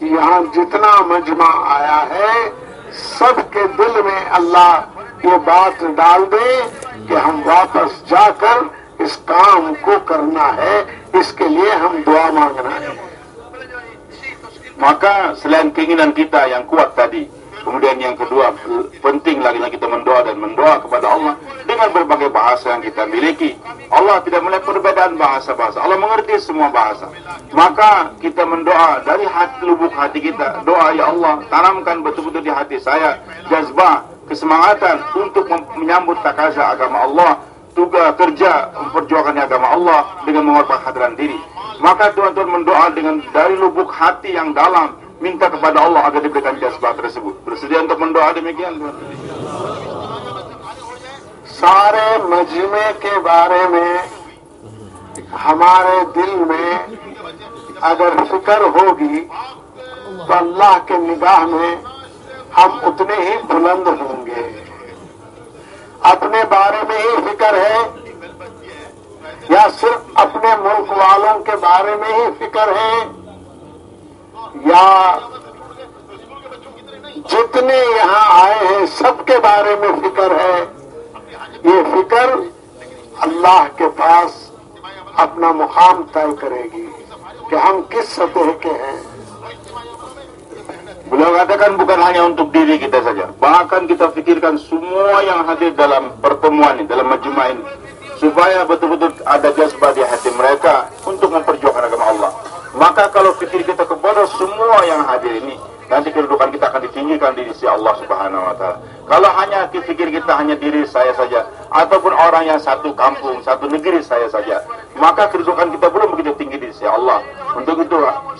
یہاں جتنا مجمع آیا ہے، سب کے دل میں اللہ یہ بات ڈال دے کہ ہم واپس جا کر اس کام کو کرنا ہے۔ اس کے لیے ہم دعا مانگنا ہے Maka selain keinginan kita yang kuat tadi, kemudian yang kedua penting lagi kita mendoa dan mendoa kepada Allah dengan berbagai bahasa yang kita miliki. Allah tidak melihat perbedaan bahasa-bahasa. Allah mengerti semua bahasa. Maka kita mendoa dari hati lubuk hati kita. Doa ya Allah, tanamkan betul-betul di hati saya jazbah, kesemangatan untuk menyambut takaza agama Allah tugas kerja memperjuangkan agama Allah dengan mengorbankan hadiran diri. Maka tuan-tuan mendoa dengan dari lubuk hati yang dalam minta kepada Allah agar diberikan jazbah tersebut. Bersedia untuk mendoa demikian tuan. सारे मजमे के बारे में हमारे दिल में अगर फिक्र होगी तो अल्लाह के निगाह में हम उतने ही बुलंद होंगे اپنے بارے میں ہی فکر ہے یا صرف اپنے ملک والوں کے بارے میں ہی فکر ہے یا جتنے یہاں آئے ہیں سب کے بارے میں فکر ہے؟ یہ فکر اللہ کے پاس اپنا مقام طے کرے گی کہ ہم کس سطح کے ہیں۔ Beliau katakan bukan hanya untuk diri kita saja. Bahkan kita fikirkan semua yang hadir dalam pertemuan ini, dalam majmua ini. Supaya betul-betul ada jazbah di hati mereka untuk memperjuangkan agama Allah. Maka kalau fikir kita kepada semua yang hadir ini, nanti kedudukan kita akan ditinggikan di sisi Allah Subhanahu wa taala. Kalau hanya fikir kita hanya diri saya saja ataupun orang yang satu kampung, satu negeri saya saja, maka kedudukan kita belum begitu tinggi di sisi Allah. Untuk itu,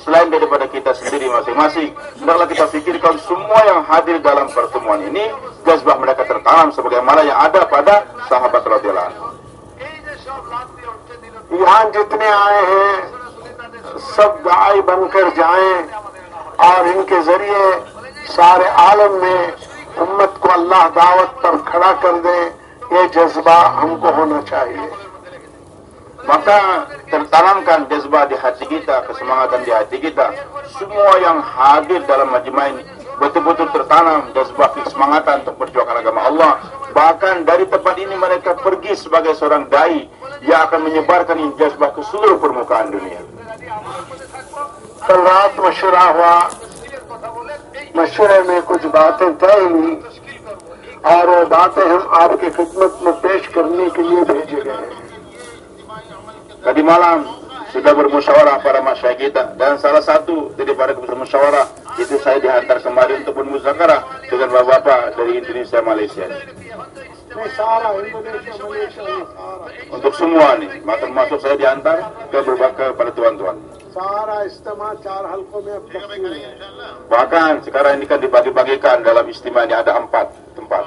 selain daripada kita sendiri masing-masing, hendaklah kita fikirkan semua yang hadir dalam pertemuan ini, jazbah mereka tertanam sebagaimana yang ada pada sahabat radhiyallahu anhu. यहाँ जितने आए हैं सब दाई बनकर जाएं और इनके जरिए सारे आलम में उम्मत को अल्लाह दावत पर खड़ा कर दे ये जज्बा हमको होना चाहिए Maka tertanamkan jazbah di hati kita, kesemangatan di hati kita. Semua yang hadir dalam majma ini betul-betul tertanam jazbah kesemangatan untuk perjuangan agama Allah. Bahkan dari tempat ini mereka pergi sebagai seorang dai yang akan menyebarkan ini jazbah ke seluruh permukaan dunia. कल रात मशुरा हुआ मशुरे में कुछ बातें तय हुई और वो बातें हम आपकी खिदमत में पेश करने के लिए भेजे गए हैं Tadi malam sudah bermusyawarah para masyarakat kita dan salah satu daripada bermusyawarah itu saya dihantar kemarin untuk bermusyawarah dengan bapak-bapak dari Indonesia Malaysia. नहीं सारा इंडोनेशिया मलेशिया ये सारा Untuk semua nih, termasuk saya diantar ke berbagai kepada tuan-tuan. सारा इज्तमा चार हल्कों में अब तकसीम है Bahkan sekarang ini kan dibagi-bagikan dalam istimewa ini ada empat tempat.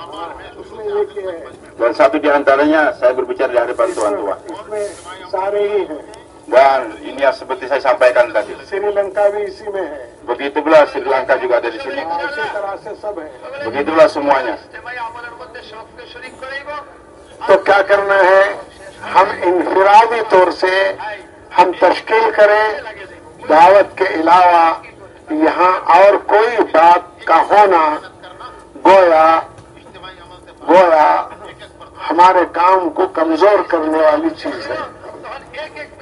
उसमें एक ये है Dan satu di antaranya saya berbicara di hadapan tuan-tuan. इसमें सारे ही हैं Dan ini yang seperti saya sampaikan tadi. Sri Lanka भी इसी में है Begitu pula Sri Lanka juga ada di sini. इसी तरह से सब है Begitulah semuanya. तो क्या करना है हम इनफरादी तौर से हम तश्कील करें दावत के अलावा यहाँ और कोई बात का होना गोया गोया हमारे काम को कमजोर करने वाली चीज है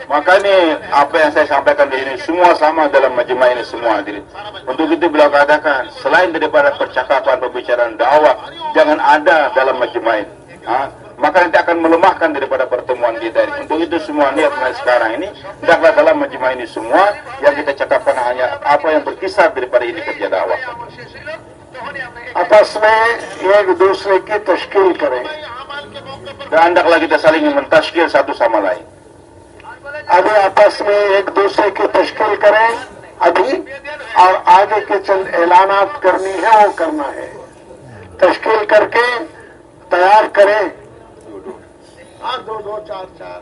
Maka ini apa yang saya sampaikan di sini semua sama dalam majma ini semua hadirin. Untuk itu beliau katakan selain daripada percakapan pembicaraan dakwah jangan ada dalam majma ini. Ha? Maka nanti akan melemahkan daripada pertemuan kita ini. Untuk itu semua niat mulai sekarang ini hendaklah dalam majma ini semua yang kita cakapkan hanya apa yang berkisar daripada ini kerja dakwah. आपस में एक दूसरे की तश्कील करें Dan hendaklah kita saling mentashkil satu sama lain. अभी आपस में एक दूसरे की तश्कील करें अभी और आगे के चंद ऐलानात करनी है वो करना है तश्कील करके तैयार करें हाँ दो दो चार चार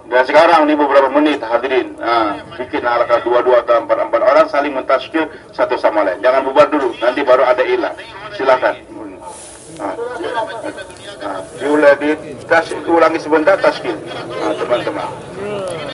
dan sekarang ini beberapa menit hadirin ha, bikin halakah dua-dua atau empat-empat orang saling mentashkil satu sama lain. Jangan bubar dulu, nanti baru ada ilah. Silakan. Ha. Diulangi, tas, ulangi sebentar tashkil. Ha, teman-teman.